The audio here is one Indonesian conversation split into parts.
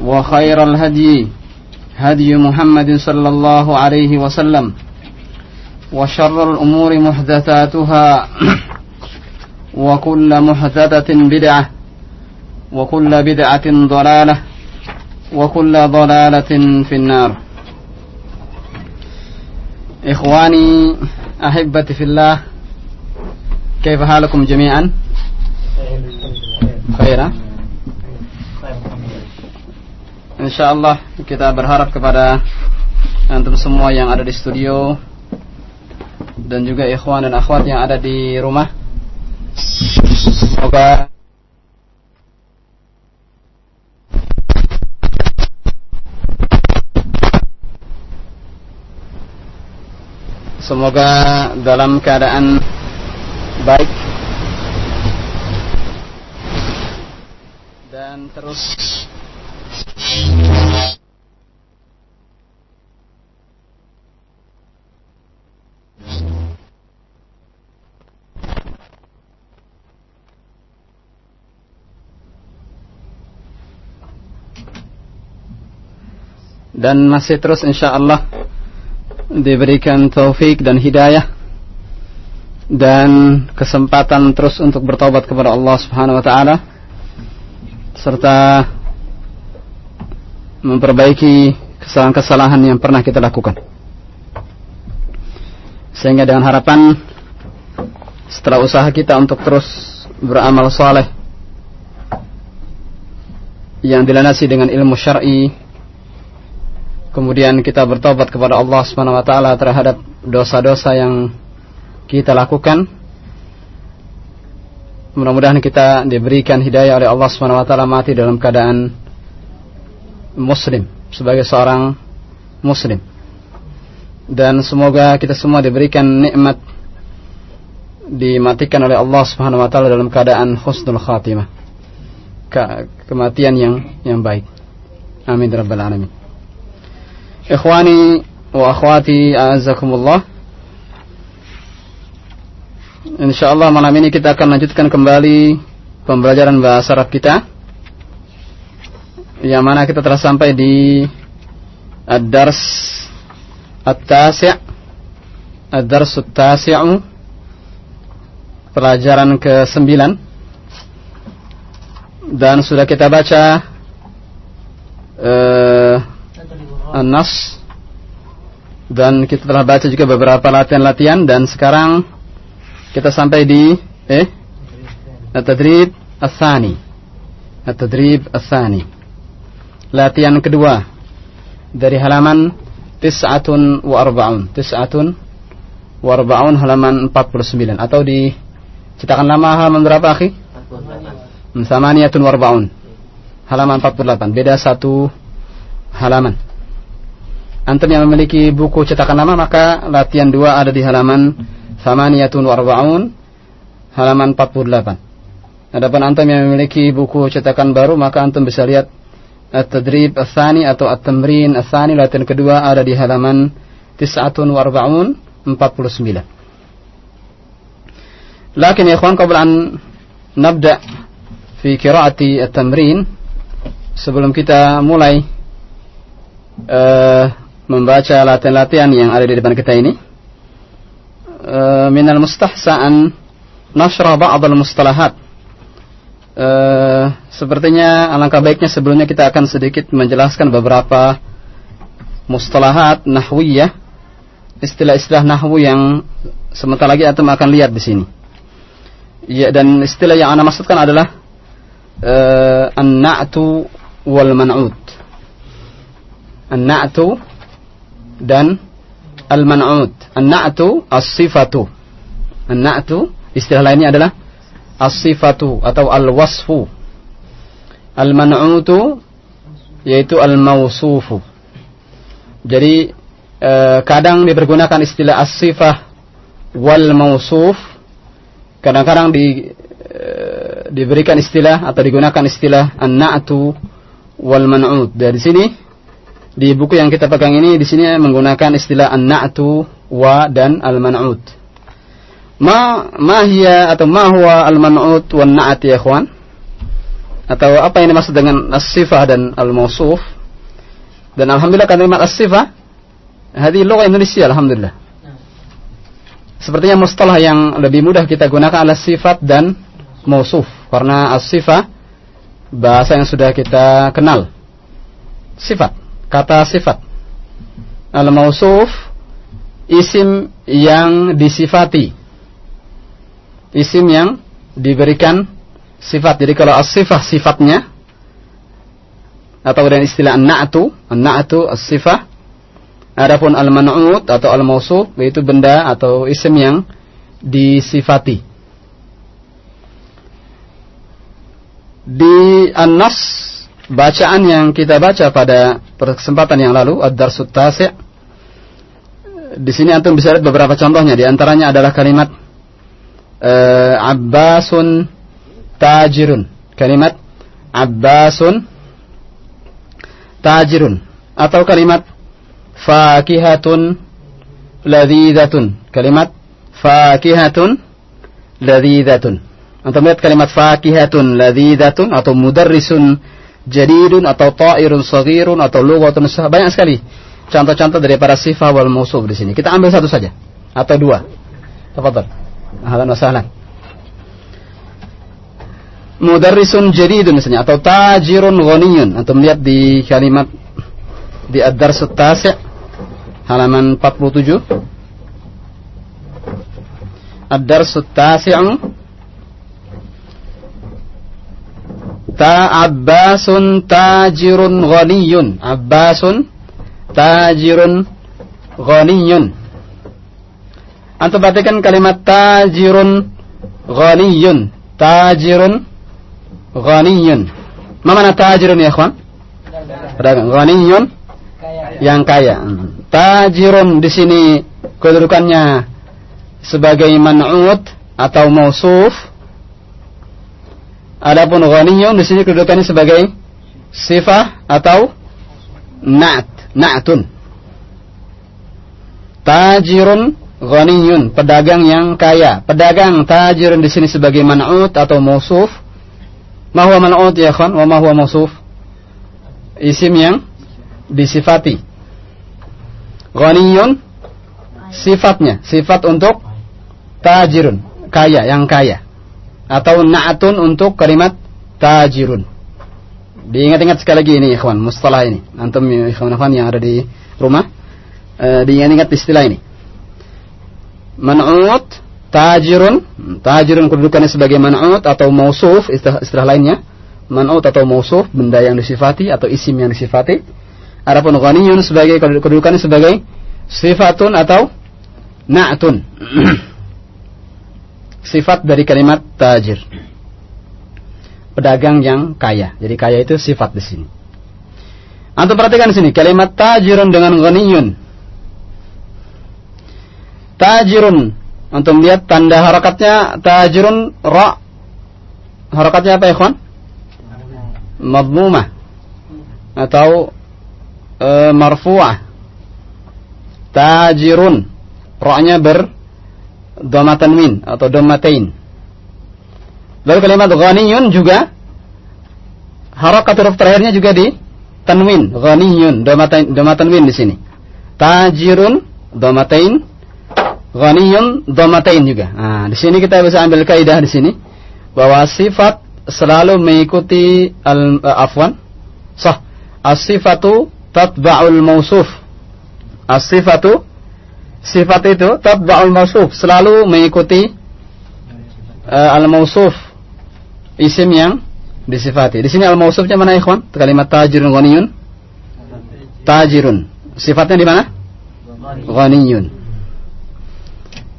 وخير الهدي هدي محمد صلى الله عليه وسلم وشر الأمور محدثاتها وكل محدثة بدعة وكل بدعة ضلالة وكل ضلالة في النار. إخواني أحبتي في الله كيف حالكم جميعا؟ خيرا. Insya Allah kita berharap kepada antum semua yang ada di studio dan juga ikhwan dan akhwat yang ada di rumah. Semoga Semoga dalam keadaan baik dan terus dan masih terus insya Allah diberikan taufik dan hidayah dan kesempatan terus untuk bertobat kepada Allah Subhanahu wa taala serta memperbaiki kesalahan-kesalahan yang pernah kita lakukan. Sehingga dengan harapan setelah usaha kita untuk terus beramal soleh yang dilandasi dengan ilmu syar'i kemudian kita bertobat kepada Allah Subhanahu wa taala terhadap dosa-dosa yang kita lakukan. Mudah-mudahan kita diberikan hidayah oleh Allah Subhanahu wa taala mati dalam keadaan muslim sebagai seorang muslim. Dan semoga kita semua diberikan nikmat dimatikan oleh Allah Subhanahu wa taala dalam keadaan husnul khatimah Ke kematian yang yang baik. Amin ya rabbal alamin ikhwani wa akhwati a'azzakumullah. Insyaallah malam ini kita akan lanjutkan kembali pembelajaran bahasa Arab kita yang mana kita telah sampai di Ad-Dars At-Tasi' Ad-Dars At-Tasi'u pelajaran ke-9 dan sudah kita baca uh, An-Nas. Dan kita telah baca juga beberapa latihan-latihan dan sekarang kita sampai di eh? At-Tadrib As-Sani At-Tadrib As-Sani latihan kedua dari halaman tis'atun wa arba'un. Tis'atun wa arba'un halaman 49 atau di cetakan lama halaman berapa akhi? Samaniyatun wa arba'un. Halaman 48 beda satu halaman antum yang memiliki buku cetakan lama maka latihan dua ada di halaman Samaniyatun wa arba'un halaman 48 adapun antum yang memiliki buku cetakan baru maka antum bisa lihat At-Tadrib As-Sani atau At-Tamrin. As-Sani latihan kedua ada di halaman tis'atun warba'un 49 Lakin ya ikhwan qabla an nabda fi qiraati at-tamrin sebelum kita mulai uh, membaca latihan-latihan yang ada di depan kita ini uh, minal mustahsa'an nashra ba'd al-mustalahat uh, sepertinya alangkah baiknya sebelumnya kita akan sedikit menjelaskan beberapa mustalahat nahwiyah istilah-istilah nahwu yang sebentar lagi antum akan lihat di sini Ya dan istilah yang anda maksudkan adalah uh, an-na'tu wal man'ut. An-na'tu dan al-man'ut. An-na'tu as-sifatu. An-na'tu istilah lainnya adalah as-sifatu atau al-wasfu. Al-man'utu yaitu al-mausufu. Jadi uh, kadang dipergunakan istilah as-sifah wal mausuf kadang-kadang di, e, diberikan istilah atau digunakan istilah an-na'tu wal man'ud. Dari sini di buku yang kita pegang ini di sini menggunakan istilah an-na'tu wa dan al-man'ud. Ma ma hiya atau ma huwa al-man'ud wan na'at ya ikhwan? Atau apa yang dimaksud dengan as-sifah dan al-mausuf? Dan alhamdulillah kalimat as-sifah hadis lugah Indonesia alhamdulillah. Sepertinya mustalah yang lebih mudah kita gunakan adalah sifat dan mausuf. Karena as-sifat bahasa yang sudah kita kenal. Sifat, kata sifat. Al-mausuf isim yang disifati. Isim yang diberikan sifat. Jadi kalau as-sifah sifatnya atau dengan istilah an-na'tu, an-na'tu as-sifah Adapun al-man'ut atau al-mausuf yaitu benda atau isim yang disifati. Di An-Nas bacaan yang kita baca pada kesempatan yang lalu ad-darsut di sini antum bisa lihat beberapa contohnya di antaranya adalah kalimat uh, Abbasun tajirun. Kalimat Abbasun tajirun atau kalimat fakihatun ladhidatun. Kalimat fakihatun ladhidatun. Antum lihat kalimat fakihatun ladhidatun atau mudarrisun jadidun atau ta'irun saghirun atau lughatun banyak sekali contoh-contoh dari para sifat wal mausuf di sini. Kita ambil satu saja atau dua. Tafadhal. Ahlan wa sahlan. Mudarrisun jadidun misalnya atau tajirun ghaniyun. Antum lihat di kalimat di Ad-Dars halaman 47 Ad-Dars Tasi'u Ta Abbasun tajirun ghaniyun Abbasun tajirun ghaniyun Antum perhatikan kalimat tajirun ghaniyun tajirun ghaniyun Mana tajirun ya ikhwan? Ghaniyun yang kaya. Tajirun di sini kedudukannya sebagai man'ut atau mausuf. Adapun ghaniyun di sini kedudukannya sebagai sifah atau na'at, na'atun. Tajirun ghaniyun, pedagang yang kaya. Pedagang tajirun di sini sebagai man'ut atau mausuf. Ma huwa man'ut ya khan wa ma huwa mausuf? Isim yang disifati. Ghaniyun sifatnya, sifat untuk tajirun, kaya, yang kaya. Atau na'atun untuk kalimat tajirun. Diingat-ingat sekali lagi ini ikhwan, mustalah ini. Antum ikhwan-ikhwan yang ada di rumah, uh, diingat-ingat istilah ini. Man'ut, tajirun, tajirun kedudukannya sebagai man'ut atau mausuf, istilah, istilah lainnya. Man'ut atau mausuf, benda yang disifati atau isim yang disifati Adapun ghaniyun sebagai kedudukannya sebagai sifatun atau na'tun. sifat dari kalimat tajir. Pedagang yang kaya. Jadi kaya itu sifat di sini. Antum perhatikan di sini kalimat tajirun dengan ghaniyun. Tajirun. Antum lihat tanda harakatnya tajirun ra. Harakatnya apa ya, kawan? Madmumah. Atau e, marfu'ah Tajirun. Roknya ber dhamma tanwin atau dhammatain. Lalu kalimat ghaniyun juga harakat huruf terakhirnya juga di tanwin, ghaniyun, dhamma tanwin di sini. Tajirun dhammatain, ghaniyun dhammatain juga. Nah, di sini kita bisa ambil kaidah di sini bahwa sifat selalu mengikuti al uh, afwan sah as-sifatu tatba'ul mausuf as-sifatu sifat itu tatba'ul mausuf selalu mengikuti uh, al-mausuf isim yang disifati. Di sini al-mausufnya mana ikhwan? Kalimat tajirun ghaniyun. Tajirun. Sifatnya di mana? Ghaniyun.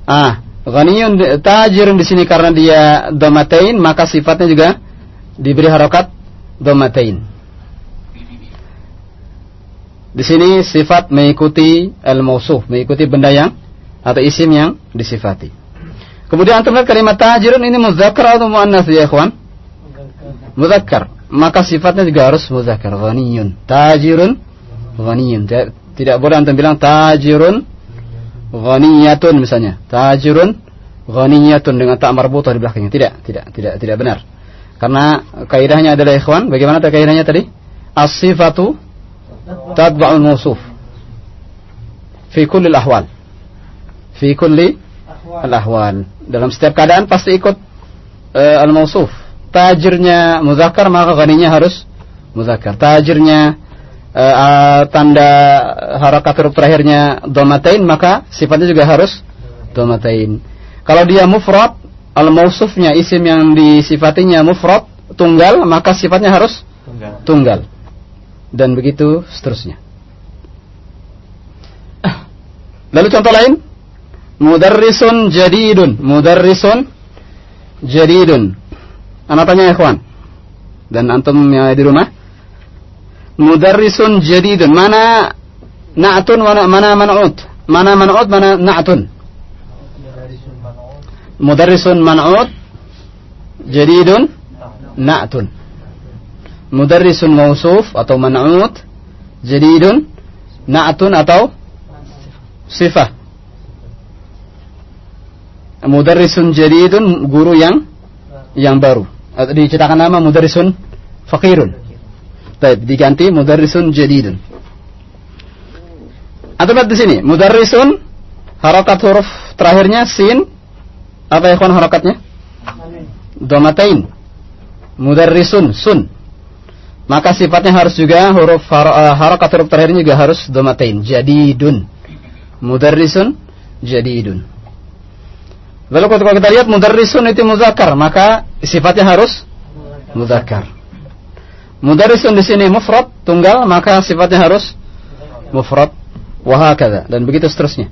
Ah, ghaniyun tajirun di sini karena dia domatain maka sifatnya juga diberi harokat domatain. Di sini sifat mengikuti al-mausuf, mengikuti benda yang atau isim yang disifati. Kemudian antum lihat kalimat tajirun ini muzakkar atau muannas ya ikhwan? Muzakkar. Maka sifatnya juga harus muzakkar. Ghaniyun. Tajirun ghaniyun. Tidak boleh antum bilang tajirun ghaniyatun misalnya. Tajirun ghaniyatun dengan tak marbutah di belakangnya. Tidak, tidak, tidak, tidak benar. Karena kaidahnya adalah ikhwan, bagaimana kaidahnya tadi? As-sifatu tatba'ul mawsuf fi kulli al-ahwal fi kulli al-ahwal dalam setiap keadaan pasti ikut uh, al-mawsuf. Tajirnya muzakkar maka ganinya harus muzakkar. Tajirnya uh, uh, tanda harakat huruf terakhirnya domatain maka sifatnya juga harus domatain. Kalau dia mufrad al-mawsufnya isim yang disifatinya mufrad tunggal maka sifatnya harus tunggal, tunggal dan begitu seterusnya. Lalu contoh lain, mudarrisun jadidun, mudarrisun jadidun. Anak tanya ikhwan dan antum yang di rumah. Mudarrisun jadidun, mana na'tun mana mana man'ut? Mana man'ut mana na'tun? Mudarrisun man'ut jadidun na'tun mudarrisun mausuf atau man'ut. Jadidun na'tun atau sifah. Mudarrisun jadidun guru yang yang baru. Diciptakan nama mudarrisun fakirun Baik, diganti mudarrisun jadidun atau di sini mudarrisun harakat huruf terakhirnya sin. Apa ya kawan harakatnya domatain. Mudarrisun sun maka sifatnya harus juga huruf har uh, harakat huruf terakhirnya juga harus domatain jadidun. Mudarrisun jadidun. Lalu kalau kita lihat mudarrisun itu muzakkar maka sifatnya harus muzakkar. Mudarrisun di sini mufrad tunggal maka sifatnya harus mufrad. Wahakada dan begitu seterusnya.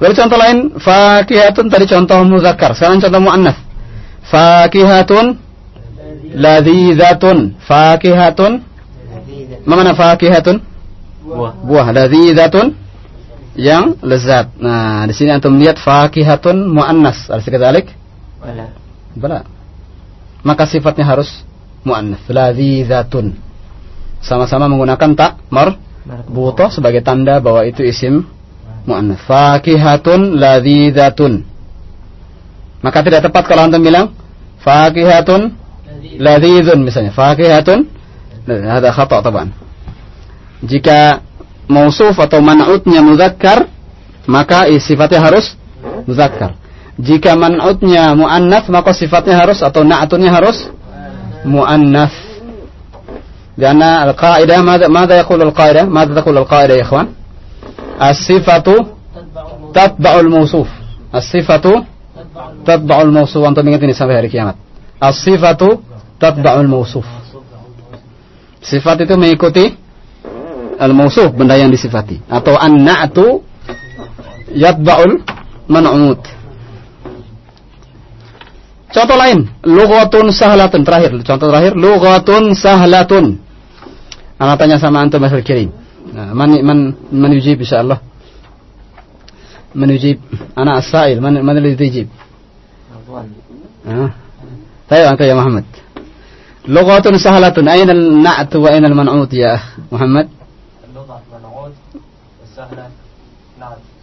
Lalu contoh lain fakihatun tadi contoh muzakkar. Sekarang contoh muannats fakihatun ladhidzatun fakihatun. Mana fakihatun? Buah. Buah. Yang lezat. Nah di sini antum lihat fakihatun muannas. Alis kadzalik bala. Bala. Maka sifatnya harus muannas. Ladhidzatun sama-sama menggunakan tak mar. Butoh sebagai tanda bahwa itu isim muannas. Fakihatun ladhidzatun maka tidak tepat kalau antum bilang fakihatun ladhidun misalnya fakihatun ada khata taban jika mausuf atau man'utnya muzakkar maka sifatnya harus muzakkar jika man'utnya muannats maka sifatnya harus atau na'tunnya harus muannats karena al-qaidah ماذا ماذا يقول القاعدة ماذا تقول القاعدة يا إخوان الصفة تتبع الموصوف الصفة تتبع الموصوف antum ingat ini sampai hari kiamat as-sifatu tatba'ul mausuf. Sifat itu mengikuti al-mausuf, benda yang disifati. Atau an-na'tu yatba'ul man'ut. Contoh lain, lughatun sahlatun terakhir, contoh terakhir lughatun sahlatun. Anak tanya sama antum akhir kirim. Nah, man man man yujib insyaallah. Man yujib? Ana as-sa'il, man man alladhi yujib? Ah. Anta ya Muhammad. لغة سهلة. أين النعت وأين المنعوت يا أخ محمد؟ اللغة منعوت والسهلة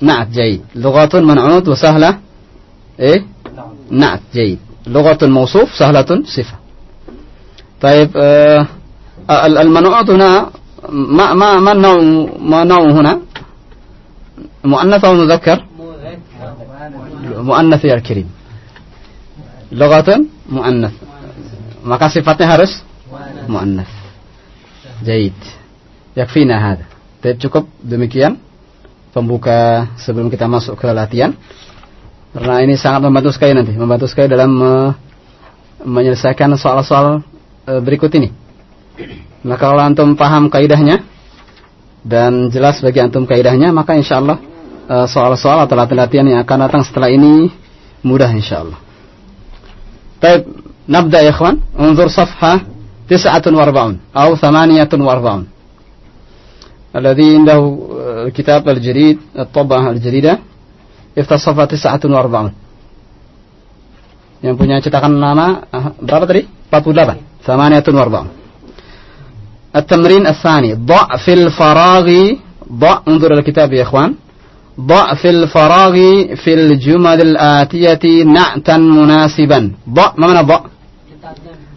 نعت. جيد. لغة منعوت وسهلة إيه؟ نعت. جيد. لغة موصوف سهلة صفة. طيب آه المنعوت هنا ما ما ما النوع ما نوع هنا؟ مؤنث أو مذكر. مؤنث يا الكريم. لغة مؤنث. Maka sifatnya harus muannas. Jaid. Yakfina hada. Tapi cukup demikian pembuka sebelum kita masuk ke latihan. Karena ini sangat membantu sekali nanti, membantu sekali dalam uh, menyelesaikan soal-soal uh, berikut ini. Maka kalau antum paham kaidahnya dan jelas bagi antum kaidahnya, maka insya Allah uh, soal-soal atau latihan-latihan yang akan datang setelah ini mudah insya Allah. Baik, nabda ya ikhwan. Unzur safha 49 أو 48 الذي عنده الكتاب الجديد الطبعة الجديدة افتح صفحة 49 yang punya cetakan lama berapa tadi? 48 48 التمرين الثاني ضع في الفراغ ضع انظر الكتاب يا اخوان ضع في الفراغ في الجمل الآتية نعتا مناسبا ضع ما معنى ضع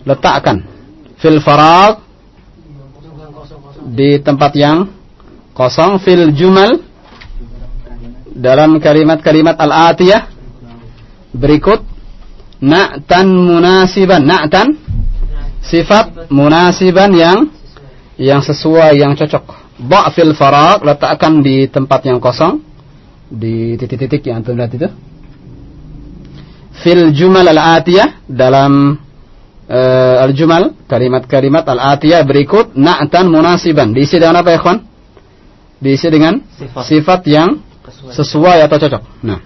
letakkan. Fil farag. Di tempat yang kosong. Fil jumal. Dalam kalimat-kalimat al-atiyah. Berikut. Na'tan munasiban. Na'tan. Sifat munasiban yang yang sesuai yang cocok. Fil farag. Letakkan di tempat yang kosong. Di titik-titik yang antum lihat itu. Fil jumal al-atiyah. Dalam uh, al-jumal kalimat-kalimat al-atiyah berikut na'tan munasiban diisi dengan apa ya kawan diisi dengan sifat, sifat yang sesuai atau cocok. Nah.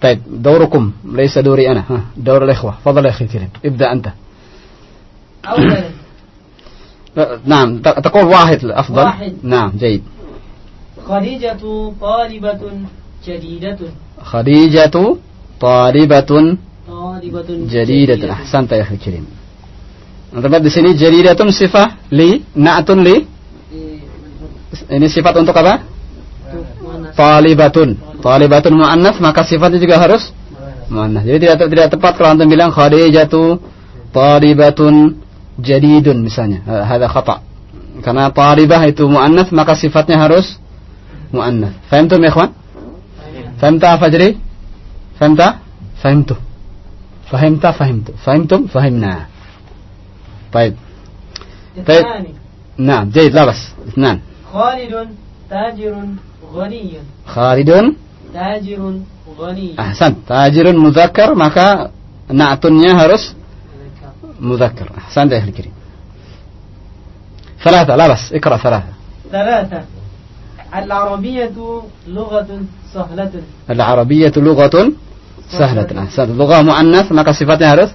طيب دوركم ليس دوري أنا ها دور الإخوة فضل أخي الكريم ابدأ أنت أولا نعم تقول واحد أفضل واحد. نعم جيد خديجة طالبة جديدة خديجة طالبة jadi itu ahsan akhir kirim. Tempat di sini jadi jadidatun sifah li na'atun li ini sifat untuk apa? Talibatun. Talibatun muannas maka sifatnya juga harus muannas. Jadi tidak tidak tepat kalau antum bilang khadijatu talibatun jadidun misalnya. Hada khata. Karena talibah itu mu muannas maka sifatnya harus mu muannas. Fahimtum Mekwan? ikhwan? Fahimta Fajri? Fahimta? Fahimtu. Fahimta fahimtu. Fahimtum? Fahimna. طيب. طيب. نعم جيد. لا بس. اثنان. خالد تاجر غني. خالد تاجر غني. أحسنت. تاجر مذكر. maka na'tunnya harus مذكر. أحسنت يا أخي الكريم. ثلاثة. لا بس. اقرأ ثلاثة. ثلاثة. العربية لغة سهلة. العربية لغة سهلة أحسنت لغة مؤنث maka sifatnya harus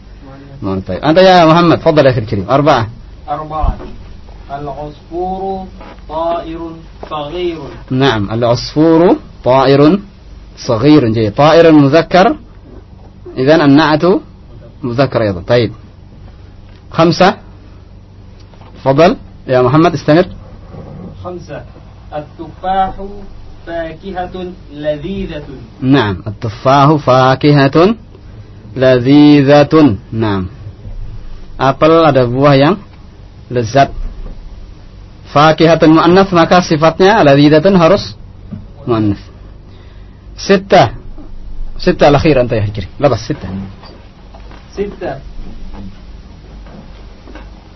طيب. أنت يا محمد تفضل يا أخي الكريم. أربعة. أربعة. العصفور طائر صغير. نعم. العصفور طائر صغير. جيد. طائر مذكر. إذا النعت مذكر أيضا. طيب. خمسة. تفضل يا محمد استمر. خمسة. التفاح fakihatun ladhidatun. Naam, at-tuffahu fakihatun ladhidatun. Naam. Apel ada buah yang lezat. Fakihatun muannats maka sifatnya ladhidatun harus muannats. Sittah. Sittah al-akhir anta ya hikri. Labas sittah. Sittah.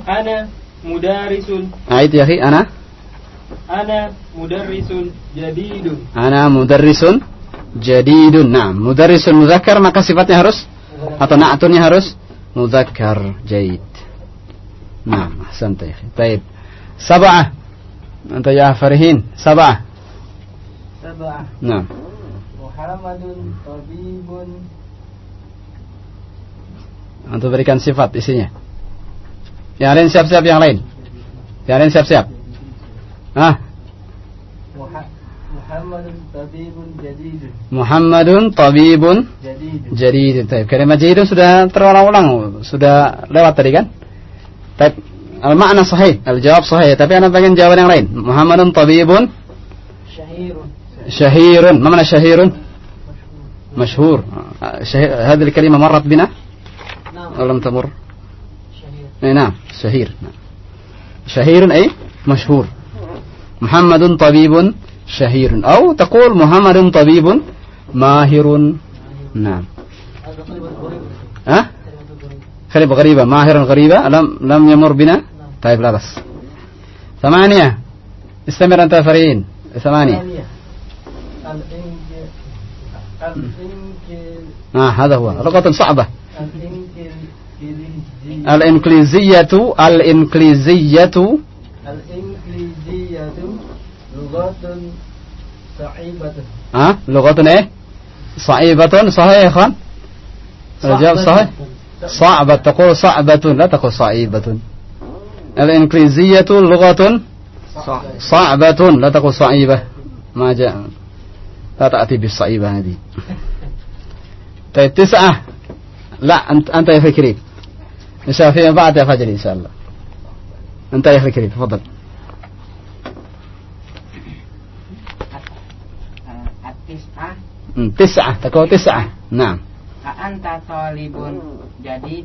Ana mudarisun. Nah, Ait ya akhi, ana Ana mudarrisun jadidun. Ana mudarrisun jadidun. Nah, mudarrisun muzakkar maka sifatnya harus atau na'atunnya harus muzakkar jaid. Nah, santai. Baik. Sab'ah. Anta ya farihin. Sab'ah. Sab'ah. Nah. Muhammadun tabibun. Untuk berikan sifat isinya. Yang lain siap-siap yang lain. Yang lain siap-siap. Ah. Muhammadun tabibun jadidun. Muhammadun tabibun jadidun. Jadidun. Taib. Kalimat jadidun sudah terulang-ulang, sudah lewat tadi kan? Taib. Al-makna sahih, al-jawab sahih, tapi ana pengen jawaban yang lain. Muhammadun tabibun syahirun. شهير ما معنى شهير مشهور آه، شهير. هذه الكلمة مرت بنا نعم أو لم تمر شهير إيه نعم شهير نعم. شهير أي مشهور محمد طبيب شهير. أو تقول محمد طبيب ماهر. نعم. ها؟ كلمة غريبة. ماهر غريبة. لم لم يمر بنا؟ طيب لا بس. ثمانية. استمر أنت يا فريين ثمانية. آه هذا هو. لغة صعبة. الإنكليزية الإنكليزية الإنكليزية لغة صعيبة. ها؟ لغة إيه؟ صعيبة صحيح يا إخوان؟ الجواب صحيح؟ صعبة تقول صعبة لا تقول صعيبة. الإنكليزية لغة صعبة لا تقول صعيبة. ما جاء. لا تأتي بالصعيبة هذه. طيب تسعة. لا أنت أنت يا فكري. فيما بعد يا فجري إن شاء الله. أنت يا فكري تفضل. Hmm, tis'ah, takut tis'ah. Nah. A'anta talibun. Jadi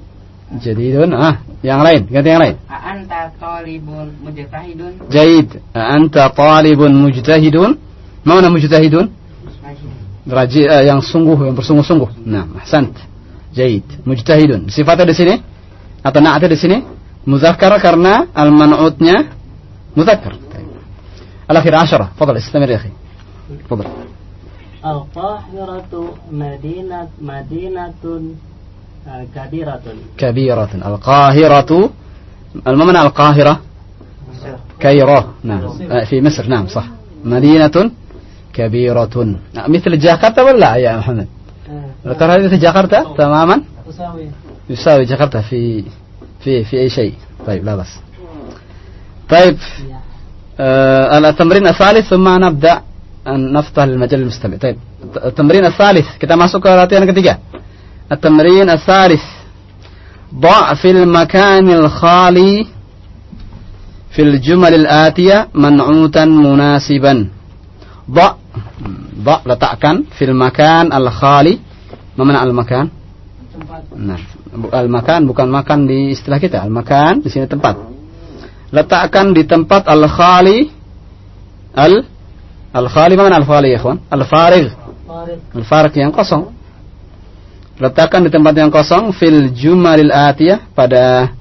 Jadi Jadidun. Ah, yang lain, ganti yang lain. anta talibun mujtahidun. Jaid. anta talibun mujtahidun. Mana mujtahidun? Raji uh, yang sungguh, yang bersungguh-sungguh. Nah, ahsant. Jaid. Mujtahidun. Sifatnya di sini atau na'atnya di sini muzakkar karena al-man'utnya muzakkar. Al-akhir 10. fadhal istamir ya akhi. fadhal القاهرة مدينة مدينة كبيرة. كبيرة. القاهرة ما معنى القاهرة؟ كيرة نعم. آه، في مصر. نعم صح. مدينة كبيرة. آه، مثل جاكرتا ولا يا محمد؟ القاهرة مثل جاكرتا تماما؟ يساوي جاكرتا في في في أي شيء. طيب لا بس. طيب. آه التمرين الثالث ثم نبدأ نفتح المجال المستمع طيب التمرين الثالث kita masuk ke latihan ketiga التمرين الثالث ضع في المكان الخالي في الجمل الآتية منعوتا مناسبا ضع ضع letakkan في المكان الخالي ما معنى المكان Nah, bu- al-makan bukan makan di istilah kita. Al-makan di sini tempat. Letakkan di tempat al-khali al Al-khali mana al-khali ya ikhwan? Al-farig. Al-farig yang kosong. Letakkan di tempat yang kosong fil jumalil atiyah pada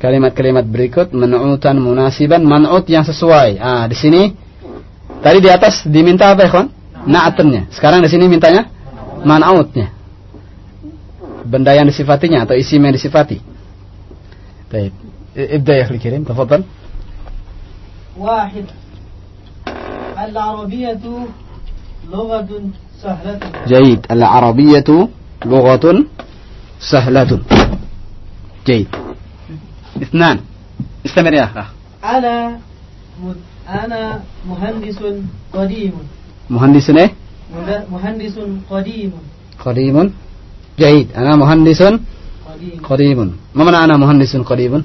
kalimat-kalimat berikut men'utan munasiban man'ut yang sesuai. Ah, di sini tadi di atas diminta apa ya ikhwan? Sekarang di sini mintanya man'utnya. Benda yang disifatinya atau isim yang disifati. Baik. Ibda ya akhli kirim, tafadhal. Wahid. العربية لغة سهلة جيد. العربية لغة سهلة. جيد. اثنان. استمر يا أخ. أنا م- أنا مهندس قديم مهندس؟ مد- مهندس قديم قديم. جيد. أنا مهندس قديم قديم. ما معنى أنا مهندس قديم؟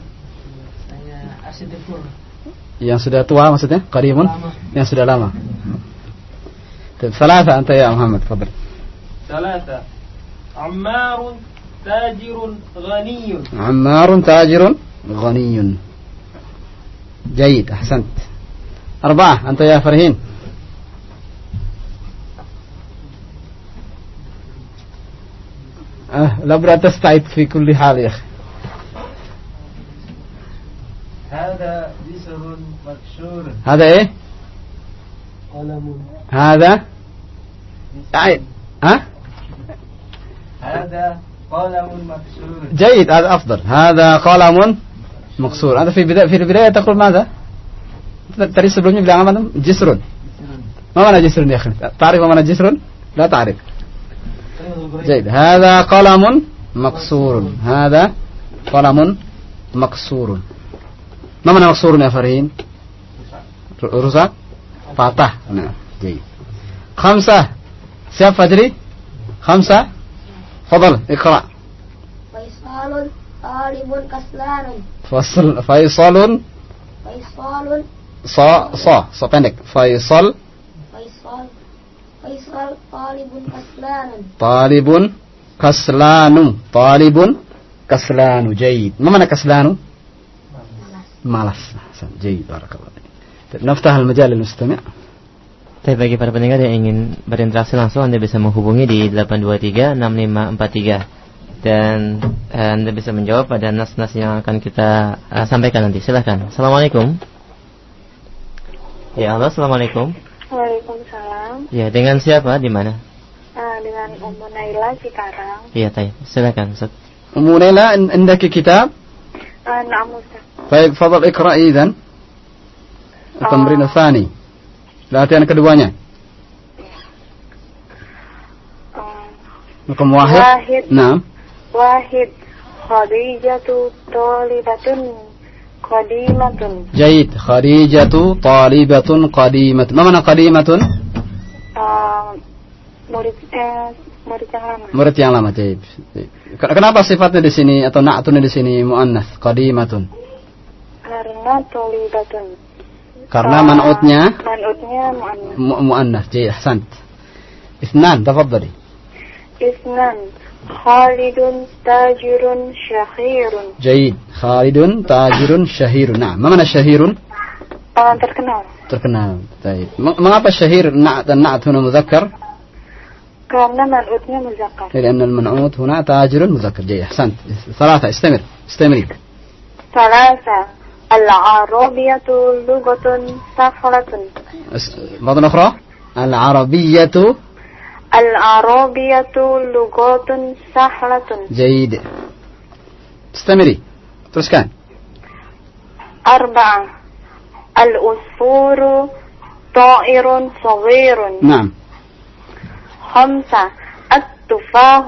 Yang sudah tua maksudnya? Qadimun? Yang sudah lama. ثلاثة أنت يا محمد تفضل. ثلاثة عمار تاجر غني عمار تاجر غني جيد أحسنت أربعة أنت يا فرهين أه لا تستعد في كل حال يا أخي هذا هذا إيه؟ قلم. هذا؟ أي- ها؟ هذا قلم مكسور جيد هذا أفضل. هذا قلم مكسور. أنت في بداية في البداية تقول ماذا؟ tadi sebelumnya bilang apa jisrun ما معنى جسر يا أخي؟ تعرف ما معنى جسر؟ لا تعرف. جيد. هذا قلم مكسور. هذا قلم مكسور. ما معنى مكسور يا فرهين rusak patah nah jadi khamsa siapa jadi? Lima. fadal ikra faisalun talibun kaslanun fasl faisalun? Faisalun. Sa sa sa pendek. Faisal? Faisal faisal talibun kaslanun talibun kaslanu talibun kaslanu jayid ma mana kaslanu malas. Malas. Jayid barakallah. نفتح المجال للمستمع. Tapi bagi para pendengar yang ingin berinteraksi langsung Anda bisa menghubungi di 823 6543 dan eh, Anda bisa menjawab pada nas-nas yang akan kita eh, sampaikan nanti. Silahkan. Assalamualaikum. Ya, halo, assalamualaikum. Waalaikumsalam. Ya, dengan siapa? Di mana? Ah, dengan Ummu Naila Cikarang. Iya, Tayyib. Silakan, Ustaz. أم ليلى عندك كتاب؟ Ah, Naam Ustaz. طيب فضل اقرأ إذن At-tamrin oh. tsani. Latihan keduanya. Oh. Hukum wahid. Wahid. Naam. Wahid. Khadijatu talibatun qadimatun. Jaid. Khadijatu talibatun qadimatun. Mana qadimatun? Uh, murid eh, murid yang lama. Murid yang lama, jaid. Kenapa sifatnya di sini atau na'tunnya di sini muannas qadimatun? Karena talibatun. Karena Ah, man'utnya Man'utnya mu'annas. mu- muannas جيد أحسنت اثنان تفضلي Isnan. Khalidun tajirun syakhirun. جيد خالد تاجر شهير نعم ما معنى شهير Ah, terkenal. terkenal. طيب mengapa شهير النعت النعت هنا مذكر Karena man'utnya muzakkar. لأن المنعوت هنا تاجر مذكر جيد أحسنت ثلاثة استمر استمري ثلاثة العربية لغة سهلة أس- مرة أخرى. العربية. العربية لغة سهلة جيد. استمري teruskan أربعة. الأسفور طائر صغير. نعم. خمسة. التفاح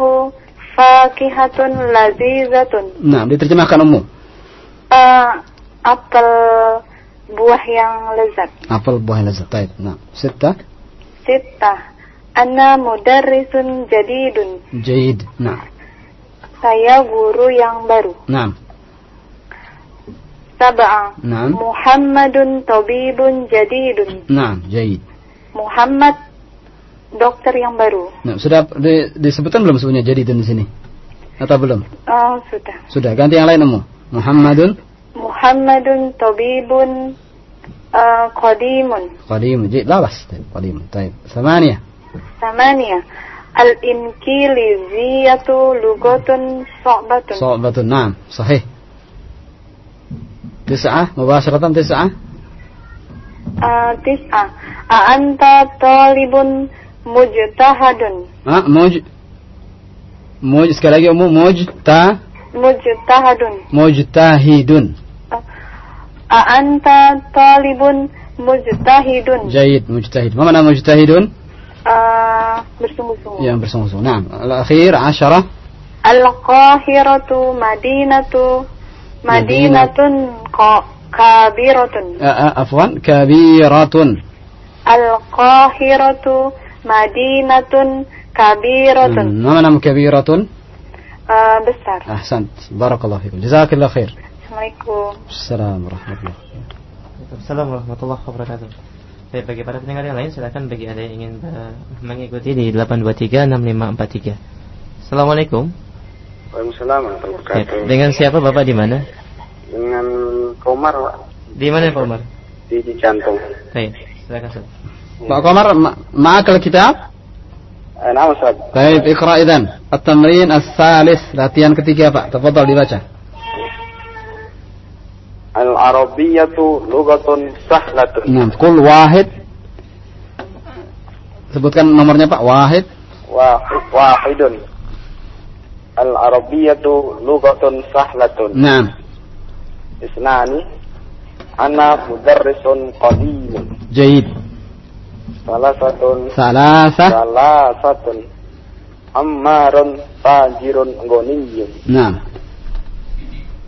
فاكهة لذيذة. نعم diterjemahkan umum آه، apel buah yang lezat. Apel buah yang lezat. Baik. Nah, sita. Sita. Ana mudarrisun jadidun. Jadid. Nah. Saya guru yang baru. Nah. Sabaa. Nah. Muhammadun tabibun jadidun. Nah, jadid. Muhammad dokter yang baru. Nah, sudah di, disebutkan belum sebenarnya jadidun di sini? Atau belum? Oh, sudah. Sudah, ganti yang lain Om. Muhammadun Muhammadun tabibun uh, qadimun qadim. Jadi, لا بس طيب قديم طيب ثمانية ثمانية الإنكليزية لغة صعبة صعبة نعم صحيح تسعة مباشرة تسعة آه تسعة أأنت طالب مجتهد ها موج موج sekali lagi umum موج تا مجتهد A'anta talibun mujtahidun. Jayid, mujtahid. Ma mana mujtahidun? Uh, bersungguh-sungguh. Yang bersungguh-sungguh. Nah, al-akhir, asyarah. Al-Qahiratu Madinatu Madinatun ko, kabiratun. Uh, afwan, kabiratun. Al-Qahiratu Madinatun kabiratun. Hmm, ma kabiratun? Uh, besar. Ahsant. Barakallahu fikum. Jazakallahu khair. Assalamualaikum. Assalamualaikum warahmatullahi wabarakatuh. Assalamualaikum warahmatullahi wabarakatuh. Baik, bagi para pendengar yang lain silakan bagi ada yang ingin eh, mengikuti di 8236543. Assalamualaikum. Waalaikumsalam warahmatullahi wabarakatuh. Dengan siapa Bapak di mana? Dengan Komar, Pak. Di mana Komar? Di Cicantum. Baik, silakan Ustaz. Pak Komar, maaf al-kitab? Eh, nah, Ustaz. Baik, iqra idan. At-tamrin as-salis, latihan ketiga, Pak. Tafadhal dibaca. Al-Arabiyatu lugatun sahlatun. Nah, kul wahid sebutkan nomornya Pak wahid Wahid, wahidun. Al-Arabiyatu lugatun sahlatun. Nah, Isnani. Ana mudarrisun qadimun. جيد Salasatun. ثلاثة Salasatun. Ammarun tajirun ghaniyun. نعم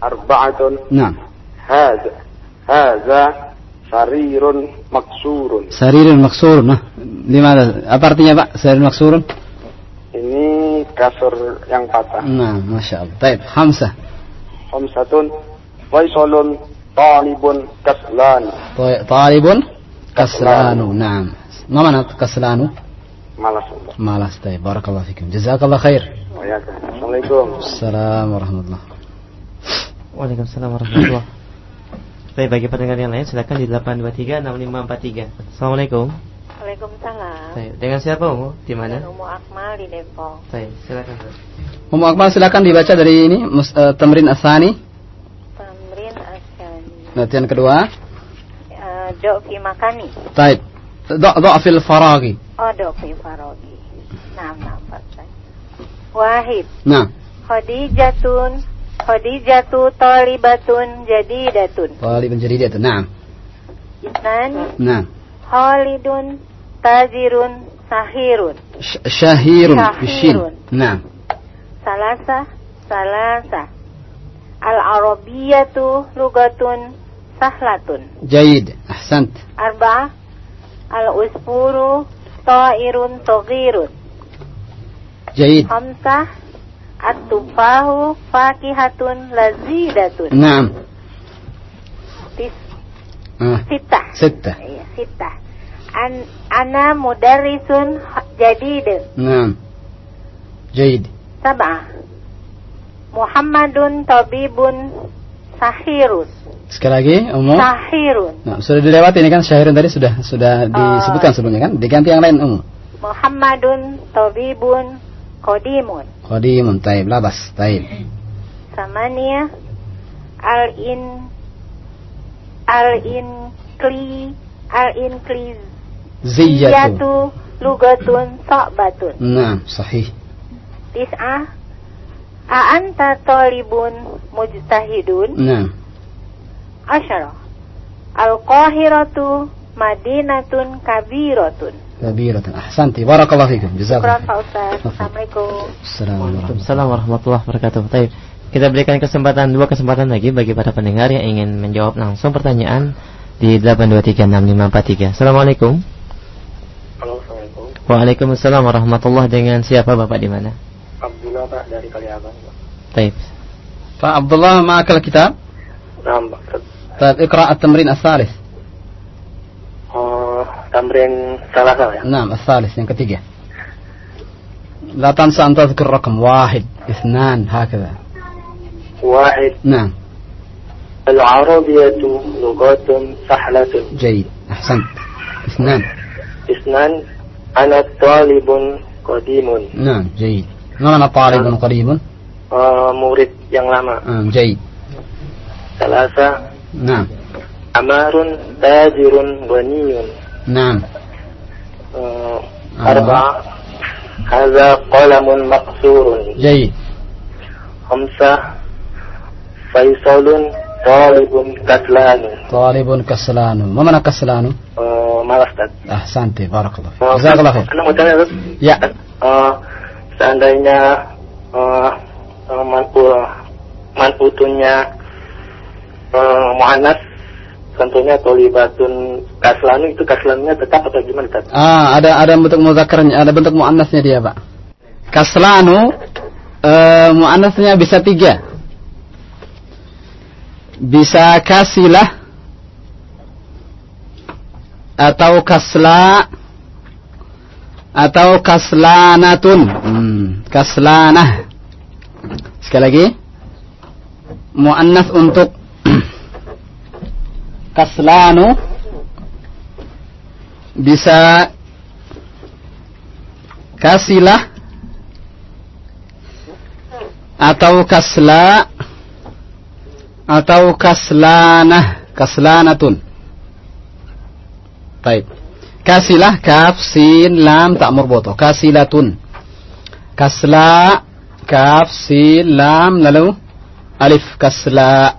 Arba'atun. نعم Hadza. Hadza sarirun maksurun. سرير مكسور nah لماذا apa artinya Pak سرير مكسور Ini kasur yang patah. nah masya Allah طيب خمسة Khamsatun Faisalun Talibun Kaslan طيب طالب كسلان نعم ما معنى كسلان malas Ustaz. Malas. Taib. Barakallahu fikum. Jazakallah khair. Oh, ya, Kak. Assalamualaikum. Assalamualaikum warahmatullahi Waalaikumsalam warahmatullahi Baik, bagi pendengar yang lain silakan di 8236543. Assalamualaikum. Waalaikumsalam. Baik, dengan siapa Umu? Di mana? Umu Akmal di Depok. Baik, silakan. Umu Akmal silakan dibaca dari ini uh, Tamrin Asani. Tamrin Asani. Latihan kedua. Eh, uh, do fi makani. Baik. Do do fil faragi. Oh, do fi faragi. Nah, nah, Pak. Wahid. Nah. Khadijatun Khadijatu talibatun jadidatun. Talibatun jadidatun. Naam. Isnani. Naam. Khalidun tajirun sahirun. Sh syahirun. Syahirun. Naam. Salasa. Salasa. Al-Arabiyatu lugatun sahlatun. Jaid. Ahsant. Arba. Al-Usfuru ta'irun togirun. Jaid. Hamsah At-tufahu fakihatun lazidatun. Naam. Tis. Ah. Sita. Iya, Sita. Sita. An ana mudarrisun jadid. Naam. Jadid. Sabah. Muhammadun tabibun sahirun. Sekali lagi, Umu. Sahirun. Nah, sudah dilewati ini kan Sahirun tadi sudah sudah ah. disebutkan sebelumnya kan? Diganti yang lain, Umu. Muhammadun tabibun qadimun. قديم طيب لا بس طيب Samania al-in al-inkli al-inkli زية Ziyatu lugatun sa'batun. نعم صحيح Tis'ah. A'anta talibun mujtahidun. نعم Asyara. Al-Qahiratu madinatun kabiratun. كبيرة أحسنتي بارك الله فيكم جزاكم Syukran الله Pak Ustaz. Assalamualaikum. السلام عليكم Waalaikumsalam warahmatullahi wabarakatuh. Baik. Kita berikan kesempatan dua kesempatan lagi bagi para pendengar yang ingin menjawab langsung pertanyaan di 8236543. Assalamualaikum. Halo, Assalamualaikum. Waalaikumsalam warahmatullahi dengan siapa Bapak di mana? Abdullah Pak dari Kaliabang. Pak. Baik. فعبد الله معك الكتاب Nah, Pak. طيب اقرأ التمرين الثالث Oh, tamrin salah salah ya. نعم الثالث yang ketiga لا تنسى أن تذكر رقم واحد اثنان هكذا Wahid. نعم Al-Arabiyatu lugatun sahlatun. جيد أحسنت اثنان Isnan. Ana talibun qadimun. نعم جيد ما معنى طالب قريب Oh, murid yang lama. نعم جيد Salasa. نعم Amarun tajirun ghaniyun. نعم Uh, Ah. Arba'a. Hadza qalamun maqsurun. جيد Khamsah. Faisalun talibun kaslanun. طالب كسلان ما معنى كسلان Uh, malas Ustaz. أحسنت بارك الله فيك Oh, جزاك الله خير Anda mau tanya Ustaz? Ya Uh, seandainya uh, uh, manpu manputunya uh, muannas tentunya tolibatun kaslanu itu kaslannya tetap atau gimana Ustaz? Ah, ada ada bentuk muzakarnya, ada bentuk muannasnya dia, Pak. Kaslanu eh muannasnya bisa tiga. Bisa kasilah atau kasla atau kaslanatun. Hmm, kaslanah. Sekali lagi. Muannas untuk kaslanu bisa kasilah atau kasla atau kaslanah kaslanatun Baik. Kasilah kaf sin lam tak murboto. Kasilatun. Kasla kaf sin lam lalu alif kasla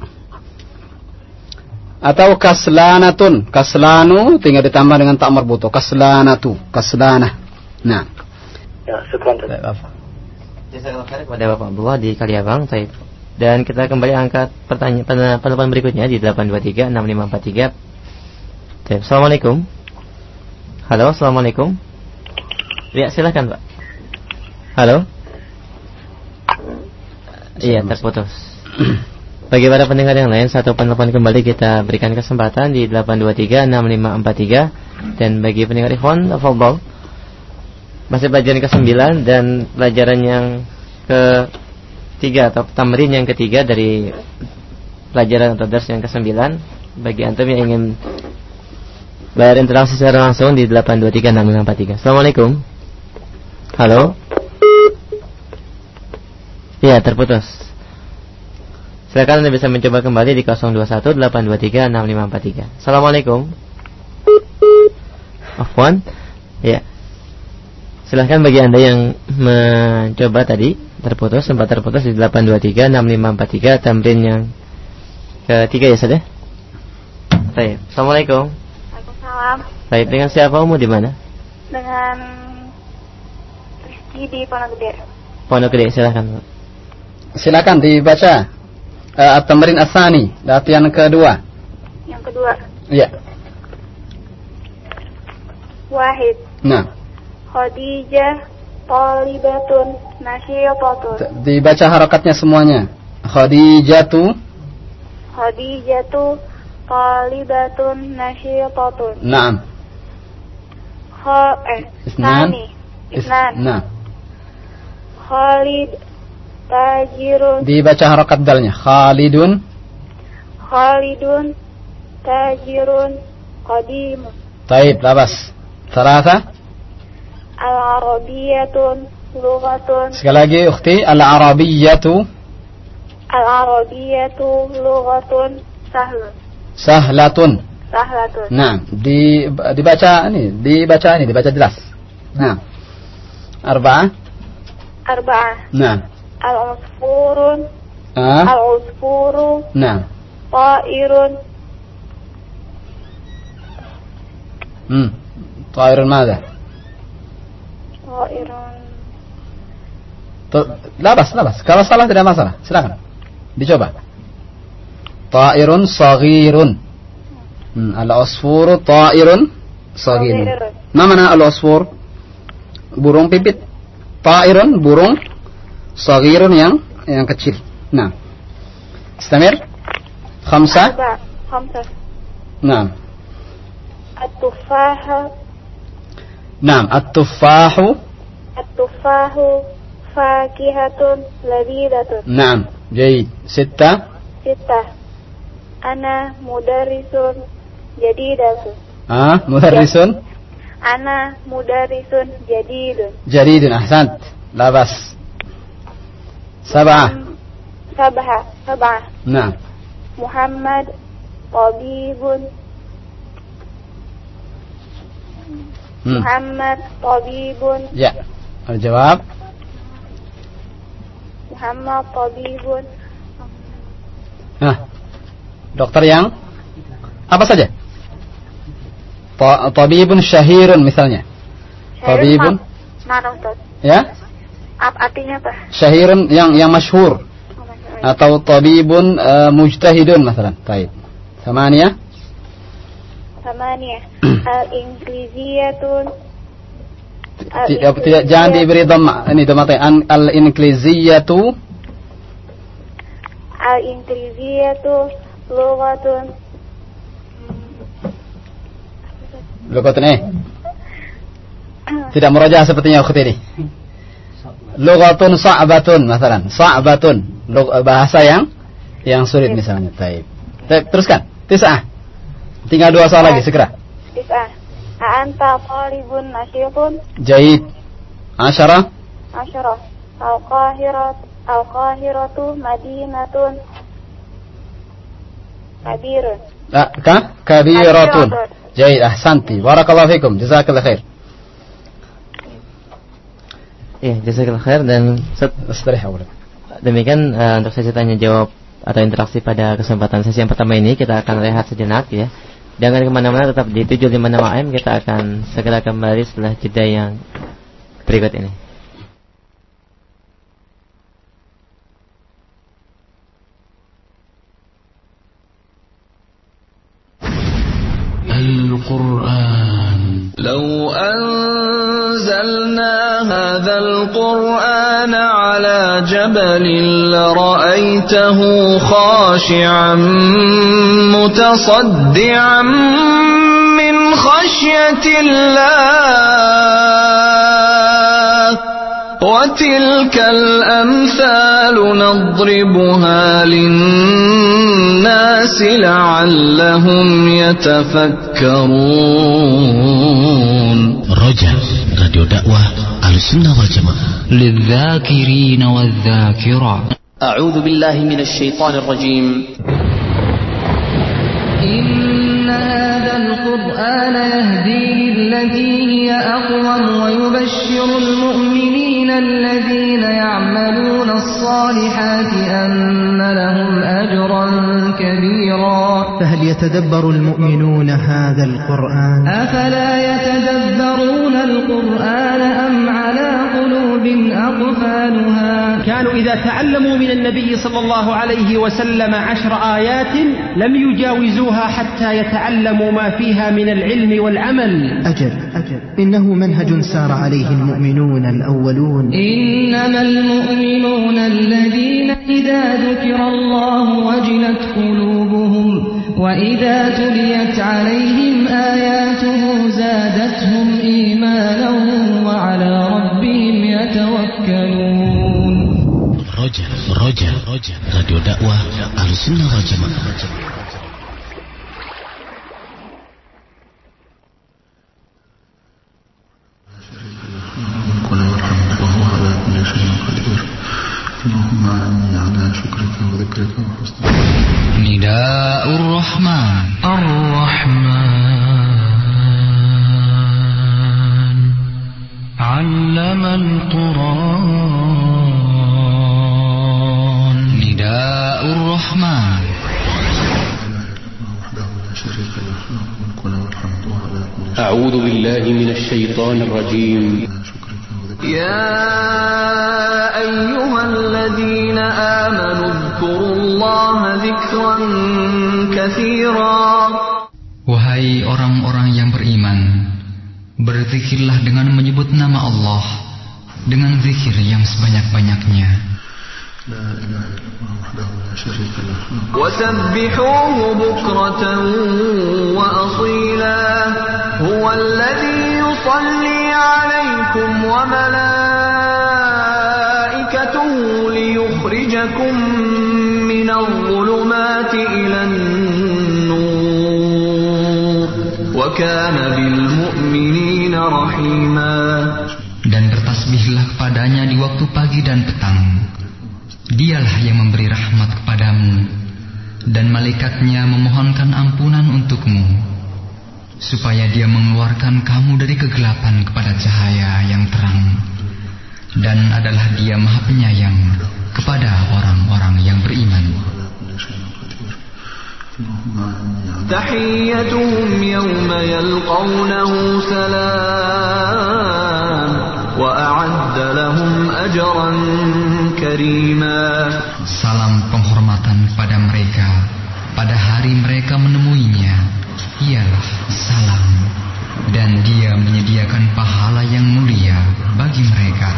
atau kaslanatun kaslanu tinggal ditambah dengan tak marbuto kaslanatu kaslanah nah Ya, syukran apa? Jazakallah khair kepada Bapak Abdullah di Kaliabang. Baik. Dan kita kembali angkat pertanyaan penelpon berikutnya di 823 6543. Baik, Assalamualaikum. Halo, Assalamualaikum. Ya, silahkan Pak. Halo. Iya, terputus. Bagi para pendengar yang lain, satu penelpon kembali kita berikan kesempatan di 823 6543 dan bagi pendengar ikhwan, tafadhol. Masih pelajaran ke-9 dan pelajaran yang ketiga atau tamrin yang ketiga dari pelajaran atau dars yang ke-9 bagi antum yang ingin bayar interaksi secara langsung di 8236543. Assalamualaikum. Halo. Iya, terputus. Silakan Anda bisa mencoba kembali di 0218236543. Assalamualaikum. Afwan. Ya. Silahkan bagi Anda yang mencoba tadi terputus sempat terputus di 8236543 tamrin yang ketiga ya saja. Baik. Assalamualaikum. Waalaikumsalam. Baik, dengan siapa umur di mana? Dengan Rizky di Pondok Gede. Pondok Gede, silahkan. Bu. Silakan dibaca. Uh, At-Tamrin Asani, latihan kedua. Yang kedua, Iya. Wahid. Nah, Khadijah Talibatun Nasyiatun. t- dibaca harakatnya semuanya. Khadijatu. Khadijatu Talibatun Nasyiatun. Naam. Kha eh Isnan. Isnan. Nah, Khalid Tajirun dibaca harakat dalnya. Khalidun. Khalidun Tajirun Qadimun Taib, labas. Salasa. Al-Arabiyatun Lughatun Sekali lagi, ukhti. Al-Arabiyyatu. Al-Arabiyatu Lughatun Sahlun Sahlatun. Sahlatun Nah, di, dibaca ini, dibaca ini, dibaca jelas. Nah, arba'ah. Arba'ah Nah, Al-Usfurun ah, Al-Usfuru nah, Ta'irun hmm. Ta'irun mada? Ta'irun Tu- Labas, labas. Kalau salah tidak masalah. Silakan. Dicoba. Hmm, al-usfuru ta'irun saghirun. Saghirun. Ma mana al-usfur? Burung pipit. Ta'irun burung Sagirun yang yang kecil. Nah. Istamir. Khamsa. Khamsa. Nah. At-tufaha. Nah, at-tufahu. At-tufahu fakihatun ladidatun. Nah, jadi sita. Sita. Ana mudarisun jadidatun. Ah, mudarisun? Ana mudarisun jadidun. Jadidun, ahsant. Labas. بأس سبعة Sabah Sabah نعم Muhammad Tabibun مم. Muhammad Tabibun يا الجواب Muhammad Tabibun Nah, dokter yang apa saja? Ta- Tabibun syahirun misalnya. Tabibun. Mana Ustaz? Ya, Apa artinya apa? syahirun yang yang masyhur atau tabibun uh, mujtahidun misalnya. Baik. Samania. Samania Al-Ingliziyatun Tidak, tidak jangan diberi dhamma. Ini dhamma an al-inkliziyatu Al-Ingliziyatu Lughatun Lugatun eh. Tidak murajaah sepertinya ukhti ini. Lugatun sa'batun misalnya. Sa'batun. Lug- bahasa yang yang sulit misalnya. Taib. Taib, teruskan. Tis'ah. Tinggal dua soal lagi segera. Tis'ah A'anta talibun nasyitun Jaid. Asyara. Asyarah Al-Qahirat Al-Qahiratu Madinatun Kabirun Ah, ka? Kabiratun. Jaid. Ahsanti. Barakallahu fikum. Jazakallah khair. Iya, jazakallah khair dan awalak. demikian eh, untuk sesi tanya jawab atau interaksi pada kesempatan sesi yang pertama ini kita akan rehat sejenak ya. Jangan ke mana-mana tetap di 756 AM kita akan segera kembali setelah jeda yang berikut ini. جبل لرأيته خاشعا متصدعا من خشية الله. وتلك الأمثال نضربها للناس لعلهم يتفكرون. رجع راديو دعوة على السنة والجماعة. للذاكرين والذاكرات. أعوذ بالله من الشيطان الرجيم. إن هذا القرآن يهدي للتي هي أقوم ويبشر المؤمنين الذين يعملون الصالحات أن لهم فهل يتدبر المؤمنون هذا القرآن؟ أفلا يتدبرون القرآن أم على قلوب أقفالها؟ كانوا إذا تعلموا من النبي صلى الله عليه وسلم عشر آيات لم يجاوزوها حتى يتعلموا ما فيها من العلم والعمل. أجل أجل. إنه منهج سار عليه المؤمنون الأولون. إنما المؤمنون الذين إذا ذكر الله وجلت قلوبهم وإذا تليت عليهم آياته زادتهم إيمانا وعلى ربهم يتوكلون رجع رجع رجع راديو دعوة على السنة والجماعة وله الحمد وهو على كل شيء قدير اللهم أعني على شكرك وذكرك وحسن نداء الرحمن. الرحمن. علم القرآن. نداء الرحمن. أعوذ بالله من الشيطان الرجيم. يا أيها الذين آمنوا اذكروا الله ذكرا كثيرا Wahai orang-orang yang beriman, berzikirlah dengan menyebut nama Allah dengan zikir yang sebanyak-banyaknya. وسبحوه بكرة وأصيلا هو الذي يصلي عليكم وملائكته ليخرجكم من الظلمات إلى النور وكان بالمؤمنين رحيما Dan bertasbihlah kepadanya di waktu pagi dan petang Dialah yang memberi rahmat kepadamu, dan malaikatnya memohonkan ampunan untukmu, supaya dia mengeluarkan kamu dari kegelapan kepada cahaya yang terang, dan adalah dia maha penyayang kepada orang-orang yang beriman. تحيتهم يوم يلقونه سلام وأعد لهم أجرا كريما Salam penghormatan pada mereka pada hari mereka menemuinya ialah salam dan dia menyediakan pahala yang mulia bagi mereka.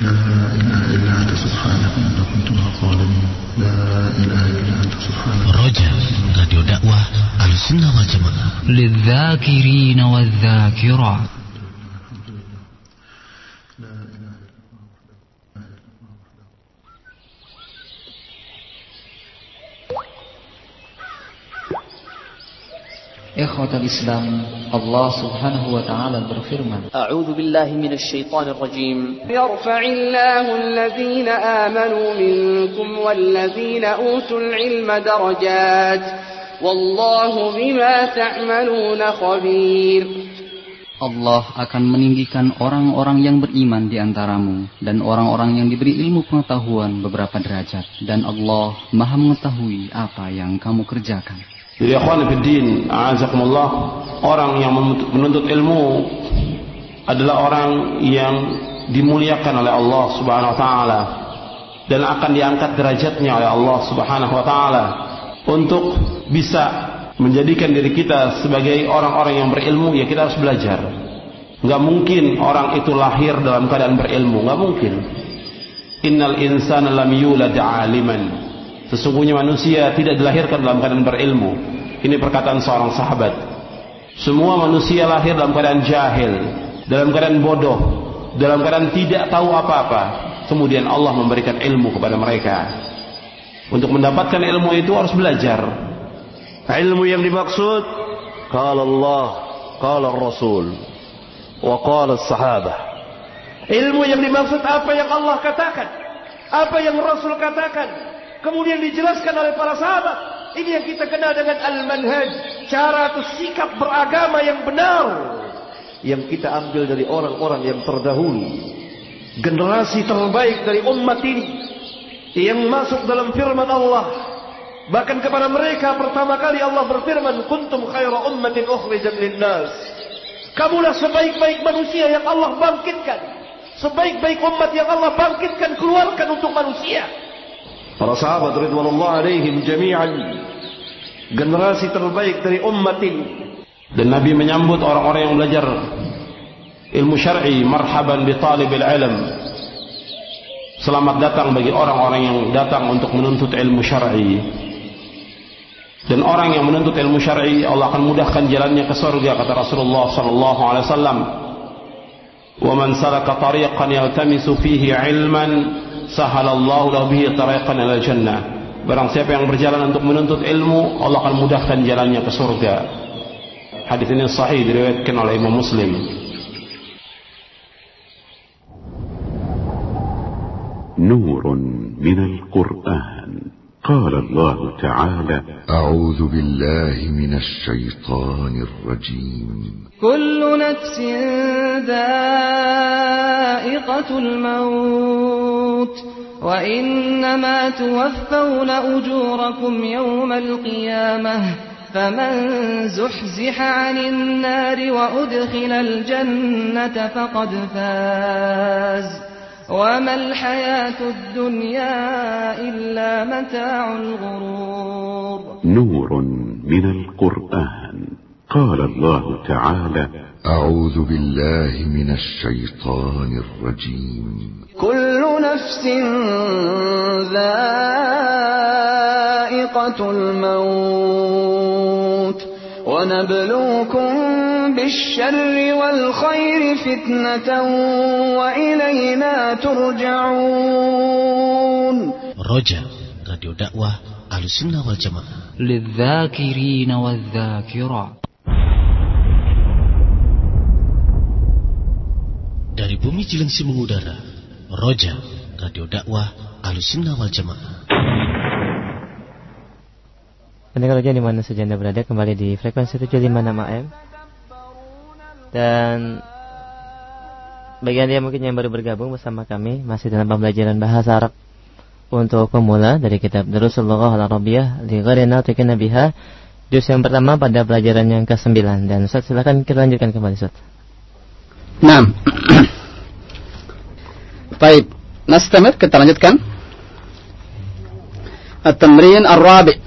لا إله إلا أنت سبحانك إني كنت من الظالمين لا إله إلا أنت سبحانك رجع راديو دعوة على السنة والجماعة للذاكرين والذاكرات Ikhwatul Islam, Allah Subhanahu wa taala berfirman, A'udzu billahi minasy syaithanir rajim. Yarfa'illahu alladhina amanu minkum walladzina utul ilma darajat. Wallahu bima ta'maluna khabir. Allah akan meninggikan orang-orang yang beriman di antaramu dan orang-orang yang diberi ilmu pengetahuan beberapa derajat dan Allah Maha mengetahui apa yang kamu kerjakan. Jadi akhwan fiddin, a'azakumullah, orang yang menuntut ilmu adalah orang yang dimuliakan oleh Allah Subhanahu wa taala dan akan diangkat derajatnya oleh Allah Subhanahu wa taala untuk bisa menjadikan diri kita sebagai orang-orang yang berilmu ya kita harus belajar. Enggak mungkin orang itu lahir dalam keadaan berilmu, enggak mungkin. Innal insana lam yulad 'aliman. Sesungguhnya manusia tidak dilahirkan dalam keadaan berilmu. Ini perkataan seorang sahabat. Semua manusia lahir dalam keadaan jahil, dalam keadaan bodoh. dalam keadaan tidak tahu apa-apa. Kemudian Allah memberikan ilmu kepada mereka. Untuk mendapatkan ilmu itu harus belajar. Ilmu yang dimaksud qala Allah, qala Rasul, wa qala sahabah. Ilmu yang dimaksud apa yang Allah katakan, apa yang Rasul katakan, kemudian dijelaskan oleh para sahabat. Ini yang kita kenal dengan al-manhaj, cara atau sikap beragama yang benar yang kita ambil dari orang-orang yang terdahulu. Generasi terbaik dari umat ini yang masuk dalam firman Allah. Bahkan kepada mereka pertama kali Allah berfirman, "Kuntum khaira ummatin ukhrijat lin-nas." Kamulah sebaik-baik manusia yang Allah bangkitkan. Sebaik-baik umat yang Allah bangkitkan keluarkan untuk manusia. Para sahabat ridwanullah alaihim jami'an. Generasi terbaik dari umat ini. Dan Nabi menyambut orang-orang yang belajar ilmu syar'i marhaban bi talibil ilm. Selamat datang bagi orang-orang yang datang untuk menuntut ilmu syar'i. Dan orang yang menuntut ilmu syar'i Allah akan mudahkan jalannya ke surga kata Rasulullah sallallahu alaihi wasallam. Wa man salaka tariqan yaltamisu fihi ilman sahalallahu lahu bihi tariqan ila jannah barang siapa yang berjalan untuk menuntut ilmu Allah akan mudahkan jalannya ke surga hadis ini sahih diriwayatkan oleh Imam Muslim نور من القرآن قال الله تعالى أعوذ بالله من الشيطان الرجيم كل نفس ذائقة الموت وإنما توفون أجوركم يوم القيامة فمن زحزح عن النار وأدخل الجنة فقد فاز وما الحياة الدنيا إلا متاع الغرور نور من القرآن. قال الله تعالى أعوذ بالله من الشيطان الرجيم. كل نفس ذائقة الموت ونبلوكم بالشر والخير فتنة وإلينا ترجعون. رجاء راديو دعوة على السنة والجماعة. للذاكرين والذاكرات. Dari bumi Cilengsi mengudara, Roja, Radio Dakwah Alusunnah Wal Jamaah. Pendengar Roja di mana saja Anda berada kembali di frekuensi 756 AM. Dan bagi Anda yang mungkin yang baru bergabung bersama kami masih dalam pembelajaran bahasa Arab untuk pemula dari kitab Darussulullah Al-Arabiyah di Gharina Tikin Nabiha juz yang pertama pada pelajaran yang ke-9 dan Ustaz silakan kita lanjutkan kembali Ustaz. Nah, baik. Nastamir kita lanjutkan. At-tamrin ar-rabi.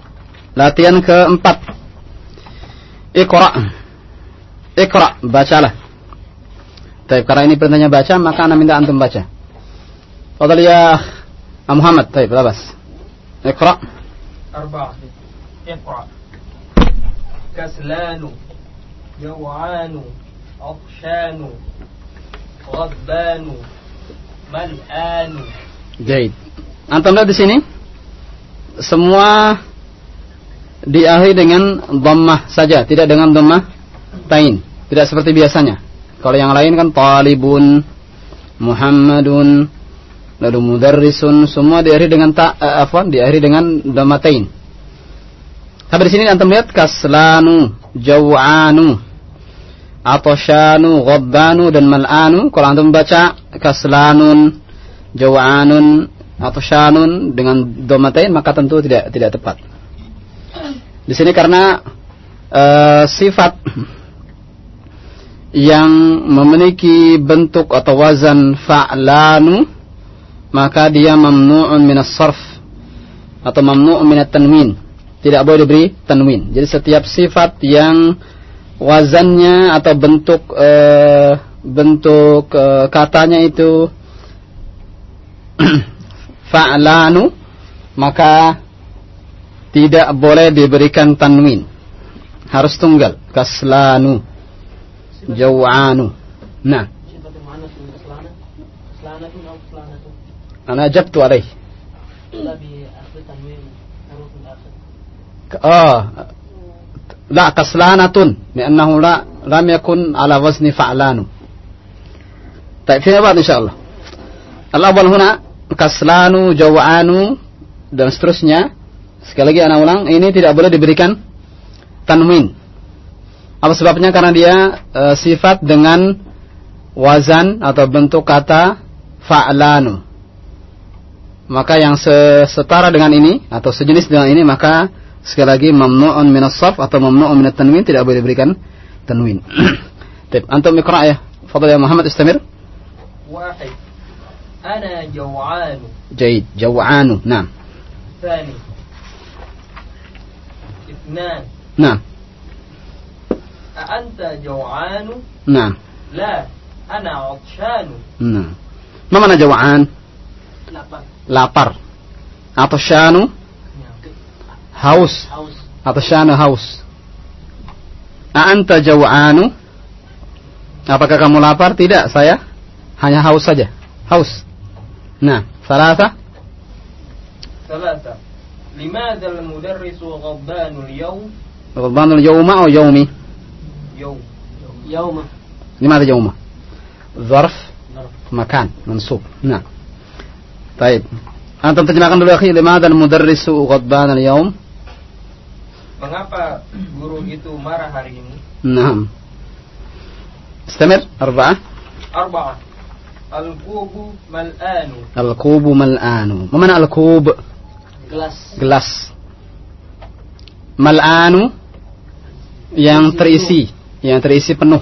Latihan keempat. Iqra. Iqra, bacalah. Baik, karena ini perintahnya baca, maka anda minta antum baca. Fadal ya Muhammad. Baik, labas. Iqra. Arba'a. Iqra. Kaslanu. Jaw'anu. عطشان غضبان ملآن Jahid. Antum lihat di sini semua diakhiri dengan dhammah saja, tidak dengan dhammah tain. Tidak seperti biasanya. Kalau yang lain kan talibun, Muhammadun, lalu mudarrisun, semua diakhiri dengan ta uh, afwan, diakhiri dengan dhammah tain. Tapi di sini antum lihat kaslanu, jaw'anu, atoshanu, ghabbanu dan mal'anu. Kalau antum baca kaslanun, jaw'anun, atoshanun dengan domatain maka tentu tidak tidak tepat. Di sini karena uh, sifat yang memiliki bentuk atau wazan fa'lanu maka dia mamnu'un minas sarf atau mamnu'un minat tanwin tidak boleh diberi tanwin. Jadi setiap sifat yang wazannya atau bentuk e, bentuk e, katanya itu fa'lanu maka tidak boleh diberikan tanwin. Harus tunggal. Kaslanu. Jaw'anu. Nah. Ana jabtu alaih. Ah لا بأخذ تنوين حروف الآخر آه لا كسلانة لأنه لا لم يكن على وزن فعلان طيب فيما بعد إن شاء الله الأول هنا kaslanu, jawanu dan seterusnya. Sekali lagi anak ulang, ini tidak boleh diberikan tanwin. Apa sebabnya? Karena dia e, sifat dengan wazan atau bentuk kata fa'lanu. Maka yang setara dengan ini atau sejenis dengan ini maka sekali lagi mamnu'un min as-saf atau mamnu'un min tanwin tidak boleh diberikan tanwin. Baik, antum iqra ya. Fadhal ya Muhammad istamir. واحد أنا جوعان جيد جوعان نعم ثاني اثنان نعم أأنت جوعان نعم لا أنا عطشان نعم ما معنى جوعان lapar lapar عطشان haus. Atau syana haus? Anta jaw'anu? Apakah kamu lapar? Tidak, saya hanya haus saja. Haus. Nah, salasa? Salasa. Limadha al-mudarrisu ghabbanul yawm? Ghabbanul yawma atau yawmi? Yawm. Yawma. Limadha yawma? Zarf? Makan. Mansub. Nah. Baik Antum terjemahkan dulu akhi Limadha al-mudarrisu ghabbanul yawm? Mengapa guru itu marah hari ini? نعم استمر أربعة أربعة الكوب ملآن الكوب ملآن ما معنى الكوب gelas gelas mal'anu yang terisi yang terisi penuh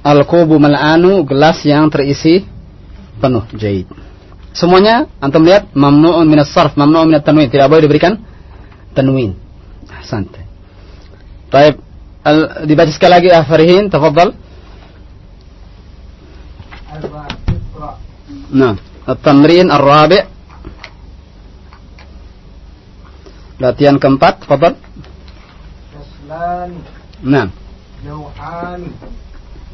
al-kubu mal'anu gelas yang terisi penuh jahit semuanya antum lihat mamnu'un minas sarf mamnu'un minat tanwin tidak boleh diberikan tanwin Ahsante. Baik, dibaca sekali lagi ah Farihin, tafadhal. Nah, at-tamrin ar-rabi' Latihan keempat, tafadhal. Nah. Jauhani.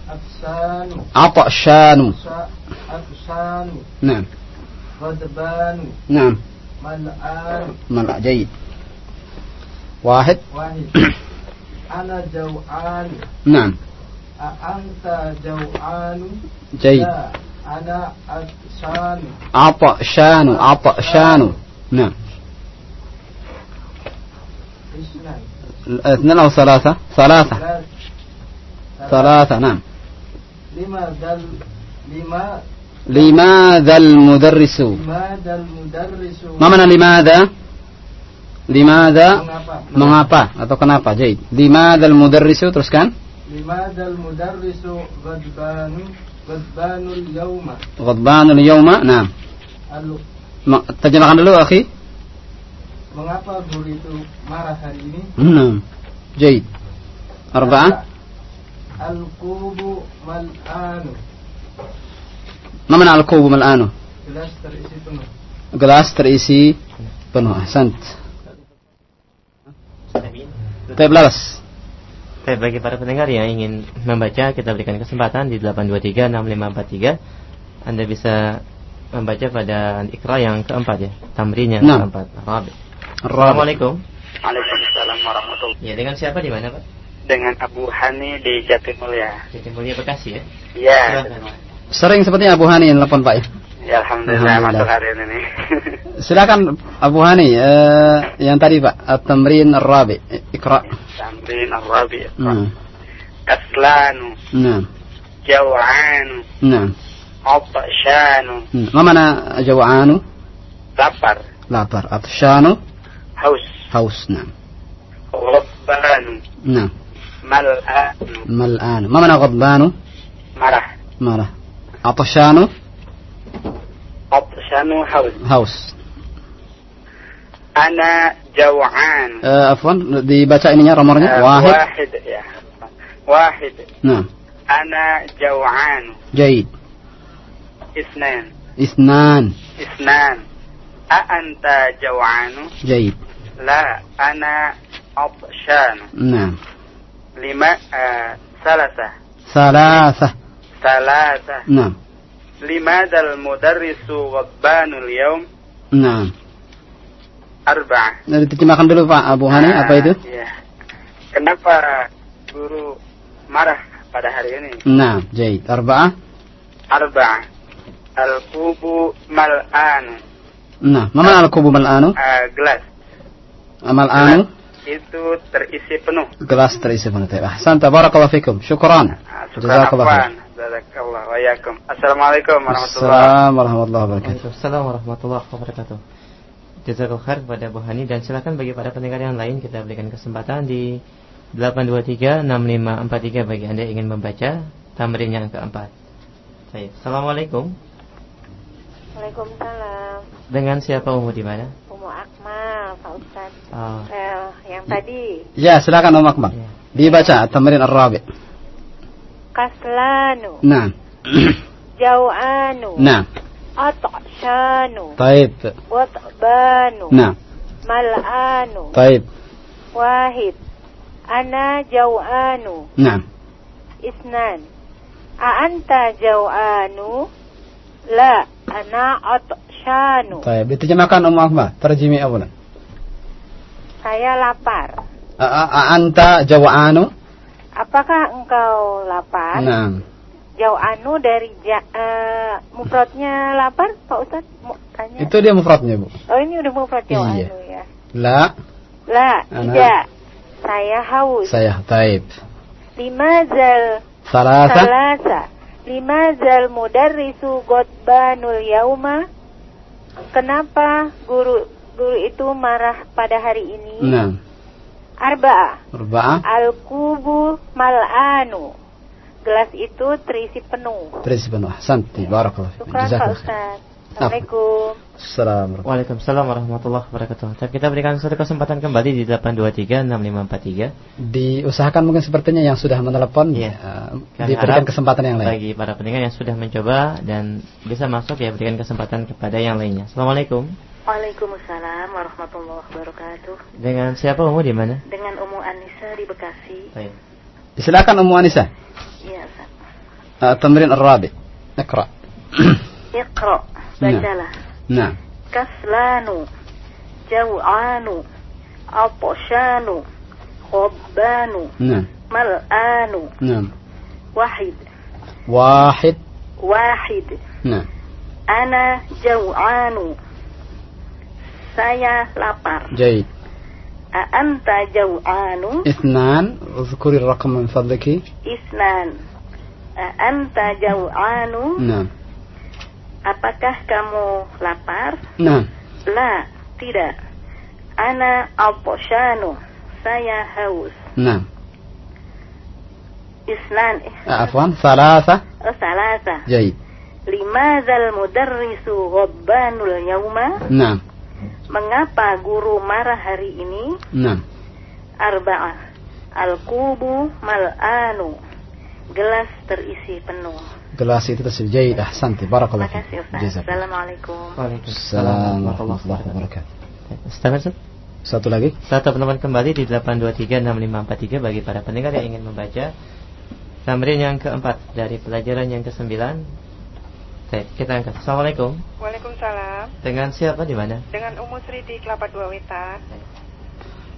Afsanu. Atashanu. Afsanu. Nah. Nah. Mal'an. Jaid. واحد. واحد. أنا جوعان. نعم. أأنت جوعان؟ جيد. لا أنا عطشان عطشان عطشان نعم. اثنان اثنين أو ثلاثة؟ ثلاثة. ثلاث ثلاثة نعم. لماذا لما؟ لماذا المدرس؟ لماذا المدرس؟ ما معنى لماذا؟ Limadha mengapa? Atau kenapa jadi Jaid Limadhal mudarrisu teruskan Limadhal mudarrisu ghadbanu ghadbanul yauma Ghadbanul yauma nah Terjemahkan dulu akhi. Mengapa guru itu marah hari ini? Hmm. Jaid Arba'ah. Al-kubu mal'anu. Ma mana al-Qubu mal'anu? Gelas terisi penuh. Gelas terisi penuh. Ahsant. Baik, laras. Baik, bagi para pendengar yang ingin membaca, kita berikan kesempatan di 8236543. Anda bisa membaca pada ikra yang keempat ya, tamrin yang Nah. keempat. Rabi. Rabi. Assalamualaikum. Waalaikumsalam warahmatullahi Ya, dengan siapa di mana, Pak? Dengan Abu Hani di Jatimulya. Jatimulya Bekasi ya. Iya. Sering sepertinya Abu Hani yang telepon Pak ya. Ya alhamdulillah, Alhamdulillah. masuk hari ini. Silakan Abu Hani eh, yang tadi Pak, at-tamrin ar-rabi. Ikra. Tamrin Ar-Rabi. Nah. Kaslanu, Nah. Jawanu, Nah. Atshanu, Hmm. Ma mana jawa'anu? Lapar, Lapar. Atshanu? Haus, Haus. Nah. Ghabbanu, Nah. Mal'anu, Mal'anu. Ma mana ghadbanu? Marah, Marah. Atshanu? Atshanu, Haus. Haus. Ana Jawan. Eh, afwan, dibaca ininya nomornya. Eh, Wahid. Wahid, ya. Wahid. Nah. Ana Jawan. Jaid. Isnan. Isnan. Isnan. A'anta Jawanu. Jaid. La, ana Atshanu. Nah. Lima, uh, Salasa. Salasah. ثلاثة Nah. لماذا المدرس غضبان اليوم Nah. أربعة Nah, diterjemahkan dulu Pak Abu Hani Ah, apa itu? iya. Kenapa guru marah pada hari ini? Nah, jahit. Arba'ah. أربعة الكوب ملآن Nah, mana al-kubu mal'anu? Ah, gelas Amal anu? Itu terisi penuh. Gelas terisi penuh. Taib. Ahsan, tabarakallahu fikum. Syukran. Jazakallah khair. Afwan. Jazakallah wa yakum. Assalamualaikum warahmatullahi Assalamualaikum warahmatullahi wabarakatuh. Waalaikumsalam warahmatullahi wabarakatuh. Jazakallah khair kepada Bu Hani dan silakan bagi para pendengar yang lain kita berikan kesempatan di 8236543 bagi Anda yang ingin membaca tamrin yang keempat. Baik. Assalamualaikum. Waalaikumsalam. Dengan siapa umur di mana? Umu Akmal, Pak Ustaz. Ah. Eh, yang tadi Ya, silakan Om Akmal. Dibaca tamrin ar-rabi. Kaslanu, Nah. Jau'anu, Nah. At'shanu, Taib. Watbanu, Nah. Mal'anu, Taib. Wahid, Ana Jau'anu, Nah. Isnan, A'anta Jau'anu, La, Ana At'shanu. Taib. Diterjemahkan Om Akmal. Terjemi awalan. Saya lapar. Anta jawa'anu? Apakah engkau lapar? Nah. Jau'anu dari ja, eh, mufradnya lapar, Pak Ustaz? Tanya. Itu dia mufradnya, Bu. Oh ini udah mufrad jau'anu Iya. ya. La. La, tidak. Saya haus. Saya. Taib. Limazal Salasa. salasa. Limazal mudarrisu gotbanul yauma. Kenapa guru guru itu marah pada hari ini? Nah. Arba'ah. Arba'ah. Al-kubu mal'anu. Gelas itu terisi penuh. Terisi penuh. Ahsan. Barakallah. Syukran Pak Jazakallah. Ustaz. Assalamualaikum. Assalamualaikum. Waalaikumsalam warahmatullahi wabarakatuh. Kita berikan satu kesempatan kembali di 8236543. Diusahakan mungkin sepertinya yang sudah menelepon Iya. eh, Kami diberikan kesempatan yang lain. Bagi para pendengar yang sudah mencoba dan bisa masuk ya berikan kesempatan kepada yang lainnya. Assalamualaikum. Waalaikumsalam warahmatullahi wabarakatuh. Dengan siapa umur di mana? Dengan Umu Anissa di Bekasi. Baik. Silakan Ummu Anissa. Iya, Ustaz. Uh, tamrin ar-rabi. Iqra. Iqra. Bacalah. Nah. Kaslanu. Jau'anu. Aposhanu. Khobbanu. Nah. Mal'anu. Nah. Wahid. Wahid. Wahid. Nah. Ana jau'anu Saya lapar. جيد. A'anta jau'anu. اثنان اذكري الرقم من فضلك Isnan. A'anta jau'anu. نعم Apakah kamu lapar? نعم La, tidak. Ana alposhanu. Saya haus. نعم Isnan. عفوا ثلاثة Oh, salasa. جيد Limazal mudarrisu ghobbanul yauma? نعم Mengapa guru marah hari ini? Enam. Arba'ah. Al-kubu mal'anu. Gelas terisi penuh. Gelas itu terisi. ah, santi. Barakallah. Terima kasih Ustaz. Assalamualaikum. Waalaikumsalam. Warahmatullahi wabarakatuh. Ustaz satu lagi. Satu teman-teman kembali di 8236543 bagi para pendengar yang ingin membaca Tamrin yang keempat dari pelajaran yang ke-9 Baik, kita angkat. Assalamualaikum. Waalaikumsalam. Dengan siapa di mana? Dengan Umu Sri di Kelapa Dua Wetan.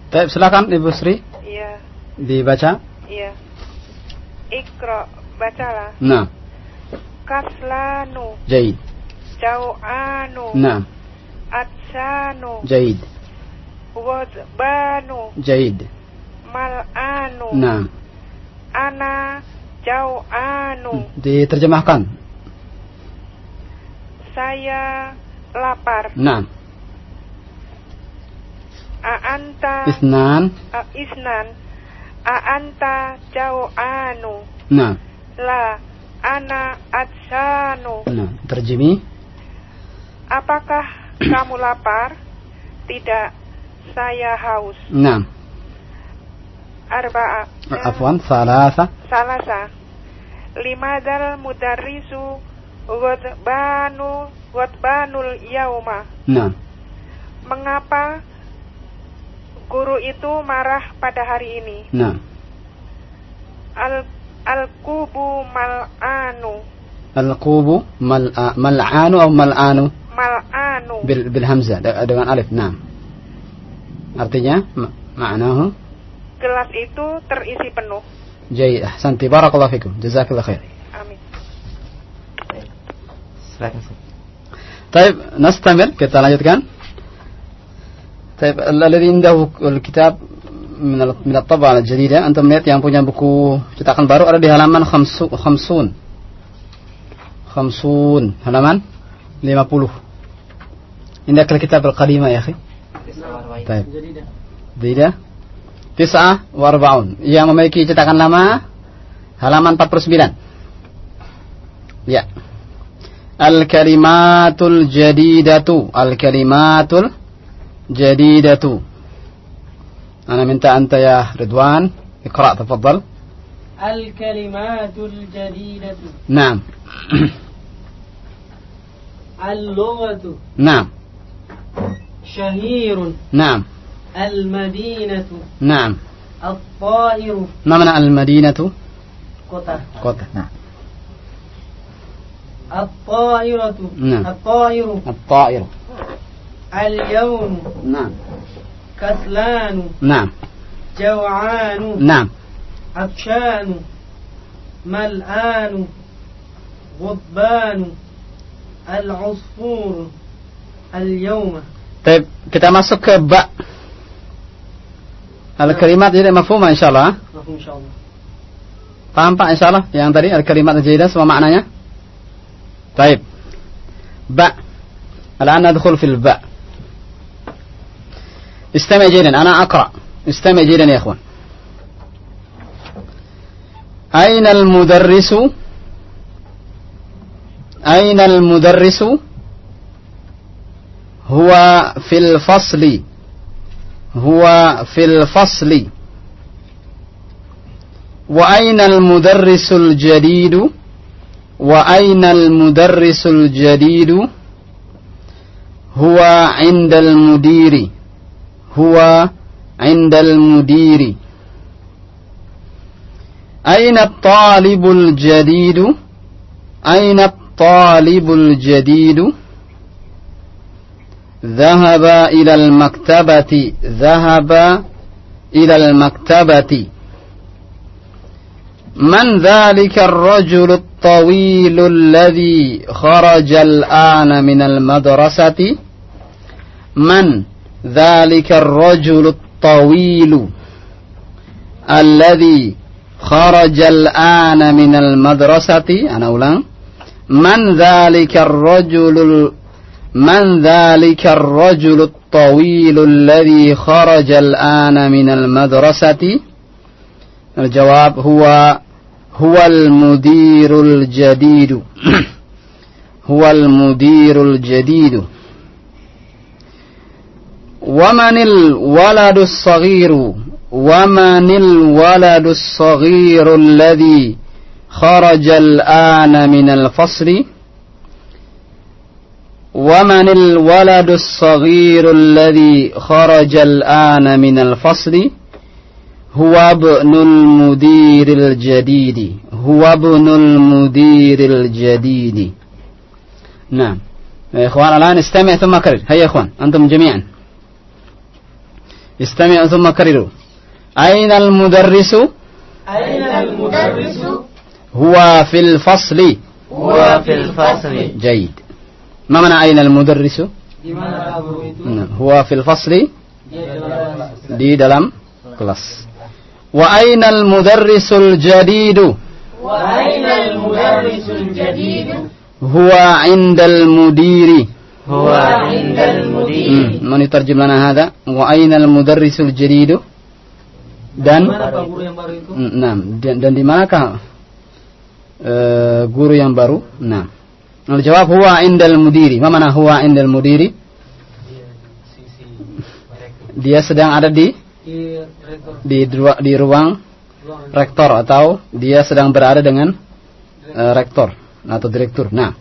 Baik, silakan Ibu Sri. Iya. Dibaca? Iya. Ikro, bacalah. Nah. Kaslanu. Jaid. Jau'anu. Nah. Atsanu. Jaid. Wadbanu. Jaid. Mal'anu. Nah. Ana jau'anu. Diterjemahkan saya lapar. Nah. Aanta Isnan. A, Isnan. Aanta jau'anu Nah La Ana atsanu. Nah, terjemi Apakah kamu lapar? Tidak. Saya haus. Nah Arba'a. Afwan, salasa. Salasa. Limadal mudarrisu Wadbanu Wadbanul yauma. Nah. Mengapa guru itu marah pada hari ini? Nah. Al Al-kubu mal'anu. Al-kubu mal'a, ah, mal'anu atau mal'anu? Mal'anu. Bil, bil hamzah dengan alif. Nah. Artinya maknahu gelas itu terisi penuh. Jadi, ahsanti barakallahu fikum. Jazakallahu khair. Silakan. Baik, nastamir kita lanjutkan. Tapi allah lebih indah buku kitab min min jadi dia. Antum lihat yang punya buku cetakan baru ada di halaman 50 50. 50 halaman 50. Indah kitab al-qadima ya, akhi. Tapi Jadida. Ya. Tis'ah wa arba'un. Yang memiliki cetakan lama halaman 49. Ya. الكلمات الجديدة الكلمات الجديدة. أنا منت أنت يا رضوان اقرأ تفضل. الكلمات الجديدة. نعم. اللغة. نعم. شهير. نعم. المدينة. نعم. الطائر. ما معنى المدينة؟ kota قطة. نعم. الطائرة نعم. الطائر الطائر اليوم نعم كسلان نعم جوعان نعم عطشان ملآن غضبان العصفور اليوم طيب kita masuk ke ba Al-kalimat jadi mafhumah insyaallah مفهوم إن شاء الله Paham Pak insyaallah yang tadi al-kalimat al-jadidah semua maknanya? Baik. Ba. الآن ندخل في الباء. استمع جيدا أنا أقرأ. استمع جيدا يا إخوان. أين المدرس؟ أين المدرس؟ هو في الفصل. هو في الفصل. وأين المدرس الجديد وأين المدرس الجديد؟ هو عند المدير. هو عند المدير. أين الطالب الجديد؟ أين الطالب الجديد؟ ذهب إلى المكتبة. ذهب إلى المكتبة. من ذلك الرجل الطويل الذي خرج الآن من المدرسة؟ من ذلك الرجل الطويل الذي خرج الآن من المدرسة؟ أنا أولا من ذلك الرجل من ذلك الرجل الطويل الذي خرج الآن من المدرسة؟ الجواب هو هو المدير الجديد. هو المدير الجديد. ومن الولد الصغير ومن الولد الصغير الذي خرج الآن من الفصل ومن الولد الصغير الذي خرج الآن من الفصل هو ابن المدير الجديد. هو ابن المدير الجديد. نعم. يا إخوان الآن استمع ثم كرر. هيا يا إخوان أنتم جميعا. استمعوا ثم كرروا. أين المدرس؟ أين المدرس؟ هو في الفصل. هو في الفصل. جيد. ما معنى أين المدرس؟ نعم. هو في الفصل. di dalam kelas wa ainal mudarrisul jadidu? Wa ainal mudarrisul jadidu? Huwa indal mudiri. Huwa indal mudiri. Hmm, monitor jumlahnya hada? Wa ainal mudarrisul jadidu? Dan? Nah dan, dan di manakah uh, guru yang baru? Hmm, nah Lalu eh, jawab huwa indal mudiri. Mana huwa indal mudiri? Dia sedang ada di di di di ruang rektor atau dia sedang berada dengan eh, rektor atau direktur. Nah,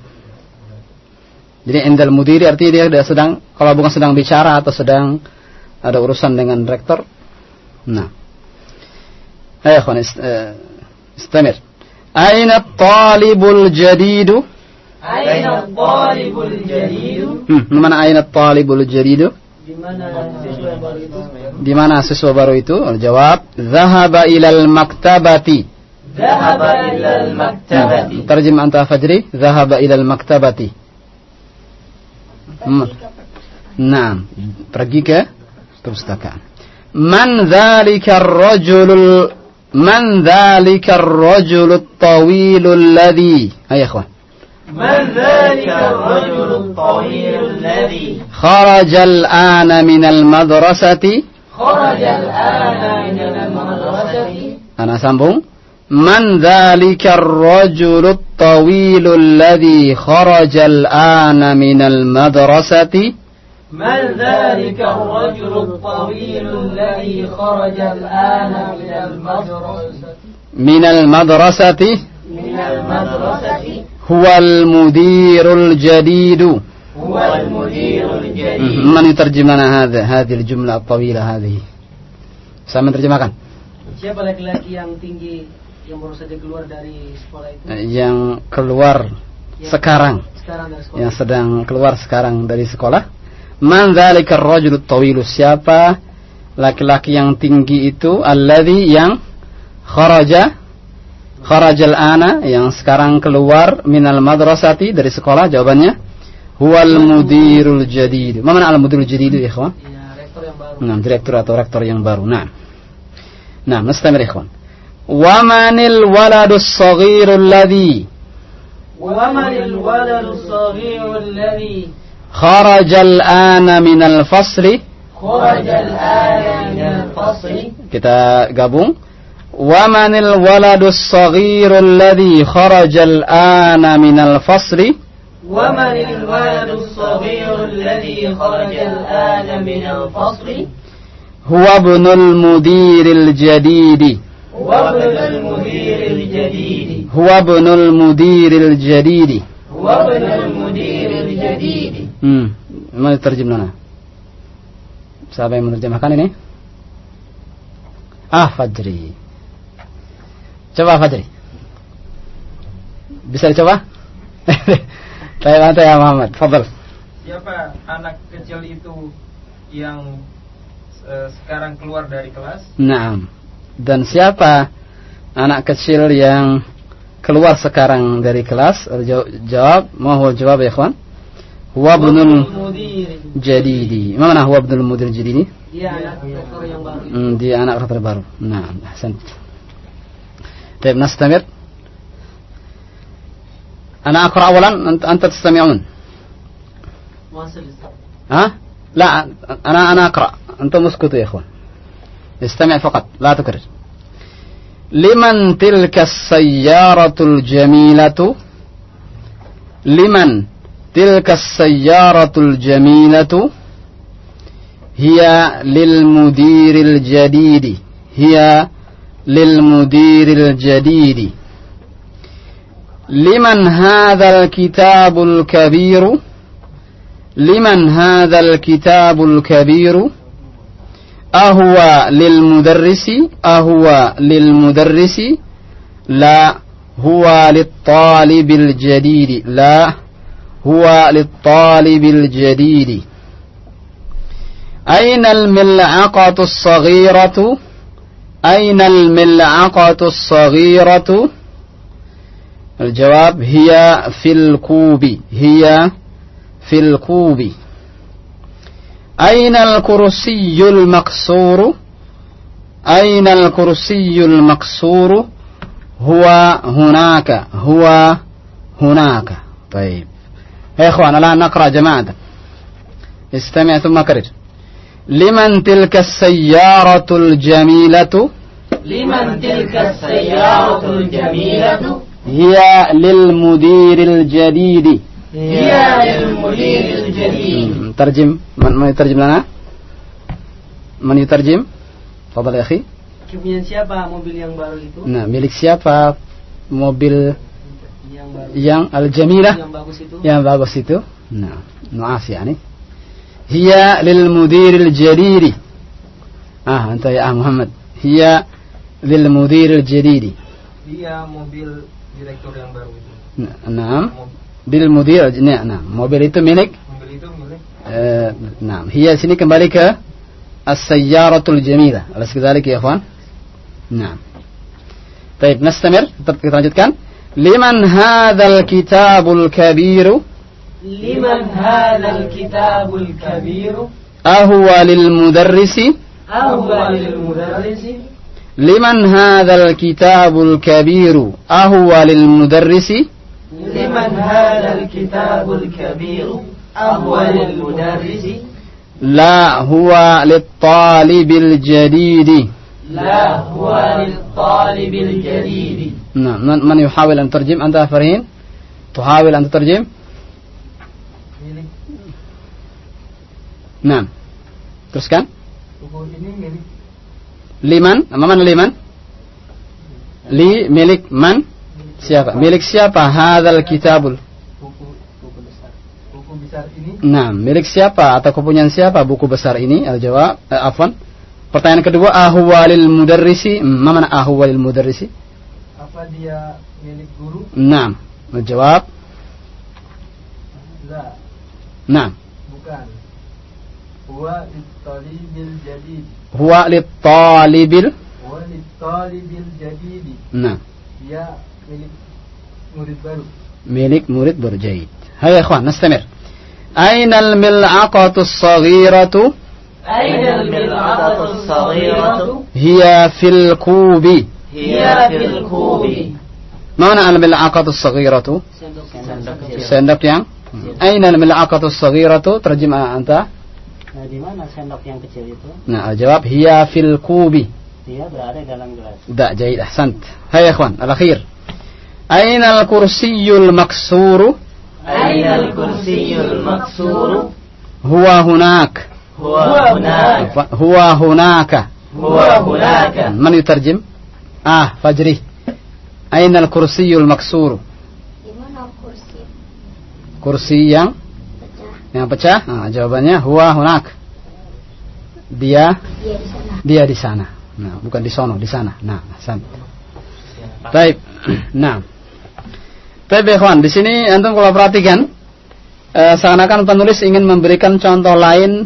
jadi indal mudiri artinya dia, sedang kalau bukan sedang bicara atau sedang ada urusan dengan rektor. Nah, ayo ikhwan ist- eh, istamir. Aina talibul jadidu? Aina talibul jadidu? Hmm, mana aina talibul jadidu? Di mana siswa baru itu? Jawab, Zahaba ilal maktabati. Zahaba ilal maktabati. Terjem anta Fajri, Zahaba ilal maktabati. Hmm. Nah, pergi ke perpustakaan. Man dzalika ar-rajulul man dzalika ar-rajulut tawilul ladhi. Ayo ikhwan. من ذلك الرجل الطويل الذي خرج الآن من المدرسة. خرج الآن من المدرسة. أنا sambung من ذلك الرجل الطويل الذي خرج الآن من المدرسة؟ من ذلك الرجل الطويل الذي خرج الآن من المدرسة؟ من المدرسة؟ من المدرسة. huwal mudirul jadidu. Huwal mudirul jadidu. Mhm. Man terjemahana hadha hadhihi jumlah tawila hadhihi. Saya menerjemahkan siapa laki-laki yang tinggi yang baru saja keluar dari sekolah itu? Eh, yang keluar yang sekarang, sekarang yang sedang keluar sekarang dari sekolah. Man dzalikar rajulu tawilu. Siapa laki-laki yang tinggi itu? Alladhi yang kharaja kharajal ana yang sekarang keluar minal madrasati dari sekolah jawabannya huwal mudirul jadid mana al mudirul jadid ya ikhwan nah direktur atau rektor yang baru nah nah mustamir ikhwan wa manil waladus saghirul ladzi ومن الولد الصغير الذي خرج الآن من الفصل خرج الآن من الفصل kita gabung ومن الولد الصغير الذي خرج الآن من الفصل ومن الولد الصغير الذي خرج الآن من الفصل هو ابن المدير الجديد. هو ابن المدير الجديد. هو ابن المدير الجديد. هو ابن المدير الجديد. hmm. mana terjem lana siapa yang menerjemahkan ini ah Fajri coba Fajri bisa dicoba saya nanti ya Muhammad Fadal Siapa anak kecil itu yang eh, sekarang keluar dari kelas? Naam. Dan siapa anak kecil yang keluar sekarang dari kelas? Jaw- Jawab, mau huwa jawab ya ikhwan? Huwa ibnul jadidi. Mana huwa ibnul mudir jadidi? Dia anak rektor yang baru. Hmm, dia anak rektor baru. Naam, ahsan. طيب نستمر. أنا أقرأ أولا أنت, أنت تستمعون. ها؟ لا أنا أنا أقرأ. أنتم اسكتوا يا إخوان. استمع فقط لا تكرر. لمن تلك السيارة الجميلة؟ لمن تلك السيارة الجميلة؟ هي للمدير الجديد. هي للمدير الجديد. لمن هذا الكتاب الكبير؟ لمن هذا الكتاب الكبير؟ أهو للمدرس أهو للمدرس. لا هو للطالب الجديد. لا هو للطالب الجديد. أين الملعقة الصغيرة؟ أين الملعقة الصغيرة؟ الجواب هي في الكوب هي في الكوب. أين الكرسي المكسور أين الكرسي المكسور هو هناك هو هناك. طيب. يا إخوان الآن نقرأ جماعة. استمع ثم كرر liman tilka sayyaratul jamilatu? Liman tilka sayyaratul jamilatu? Hiya lil mudiril jadidi. Hiya lil mudiril jadidi. Hmm, tarjim man tarjim lana man yutarjim fadal ya akhi. Punya siapa mobil yang baru itu? Nah milik siapa? Mobil yang, yang al jamilah yang bagus itu? Yang bagus itu? Nah nuas ya nih. هي للمدير الجديد ah أنت يا محمد هي للمدير الجديد Dia mobil direktur yang baru itu. Bil mudir. Nah, mobil itu milik Mobil itu milik آه نعم هي سني كمالك السيارة الجميلة أليس كذلك يا أخوان نعم طيب نستمر kita lanjutkan لمن هذا الكتاب الكبير لمن هذا الكتاب الكبير؟ أهو للمدرس. أهو للمدرس. لمن هذا الكتاب الكبير؟ أهو للمدرس. لمن هذا الكتاب الكبير؟ أهو للمدرس. لا هو للطالب الجديد. لا هو للطالب الجديد. نعم من يحاول أن ترجم؟ أنت فرهين تحاول أن تترجم؟ Nah, teruskan. Liman, mana liman? Li milik man? Siapa? Milik siapa? Hadal kitabul. buku besar ini. Nah, milik siapa atau kepunyaan siapa buku besar ini? Al-jawab, eh, afwan. Pertanyaan kedua, ahwalil mudarrisi. Ma mana ahwalil mudarrisi? Apa dia milik guru? Nah, menjawab. Nah. Bukan. هو للطالب الجديد. هو للطالب هو للطالب الجديد. نعم. يا ملك مريد برو ملك مريد برو جيد هيا يا إخوان نستمر. أين الملعقة الصغيرة؟ أين الملعقة الصغيرة؟ هي في الكوب. هي في الكوب. ما معنى الملعقة الصغيرة؟ صندوق يعني أين الملعقة الصغيرة؟ ترجمها أنت. Nah, di mana sendok yang kecil itu? Nah, jawab hiya fil kubi. Dia berada dalam gelas. Udah jahid ahsant. Hai ikhwan, al-akhir. Aina al-kursiyul maksuru? Aina al-kursiyul maksuru? Huwa hunak. Huwa hunak. Huwa hunaka. Huwa hunaka. Nah, man yutarjim? Ah, Fajri. Aina al-kursiyul maksuru? Di mana kursi? Kursi yang yang pecah nah, jawabannya huwa hunak dia dia di sana nah bukan di sono di sana nah san Baik. Nah. Baik, ikhwan, di sini antum kalau perhatikan eh, seakan-akan penulis ingin memberikan contoh lain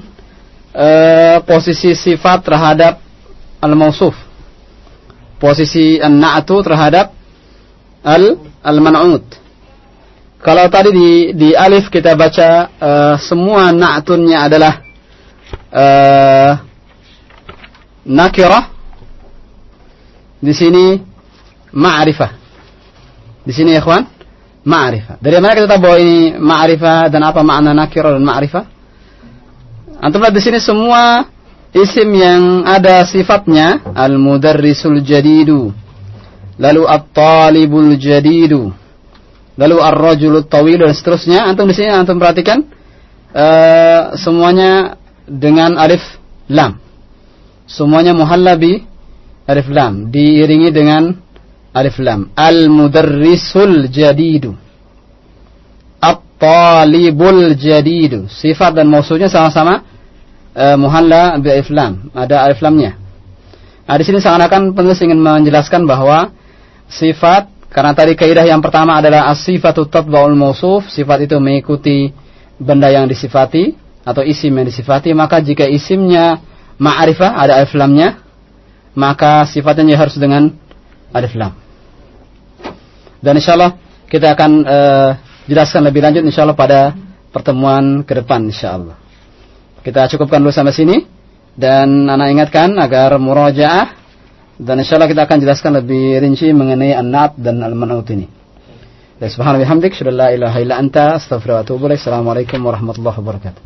eh, posisi sifat terhadap al-mausuf. Posisi an-na'tu terhadap al al-man'ut. Kalau tadi di di alif kita baca eh, semua na'tunnya adalah eh, nakirah. Di sini ma'rifah. Di sini ya ikhwan, ma'rifah. Dari mana kita tahu bahwa ini ma'rifah dan apa makna nakirah dan ma'rifah? Antum lihat di sini semua isim yang ada sifatnya al-mudarrisul jadidu, lalu at-talibul jadidu, lalu ar-rajulut tawil dan seterusnya. Antum di sini antum perhatikan. Eh, semuanya dengan alif lam. Semuanya muhallabi alif lam. Diiringi dengan alif lam. Al-mudarrisul jadidu. At-talibul jadidu. Sifat dan mausulnya sama-sama uh, muhalla bi alif lam. Ada alif lamnya. Nah di sini seakan-akan penulis ingin menjelaskan bahwa sifat karena tadi kaidah yang pertama adalah as-sifatu tatba'ul mausuf sifat itu mengikuti benda yang disifati atau isim yang disifati maka jika isimnya ma'rifah ada alif lamnya maka sifatnya harus dengan alif lam. Dan insyaallah kita akan uh, jelaskan lebih lanjut insyaallah pada pertemuan ke depan insyaallah. Kita cukupkan dulu sampai sini dan anak ingatkan agar murajaah dan insyaallah kita akan jelaskan lebih rinci mengenai an-nat dan al-man'ut ini. Dan subhanallahi wa bihamdik, la ilaha illa anta. Assalamualaikum warahmatullahi wabarakatuh.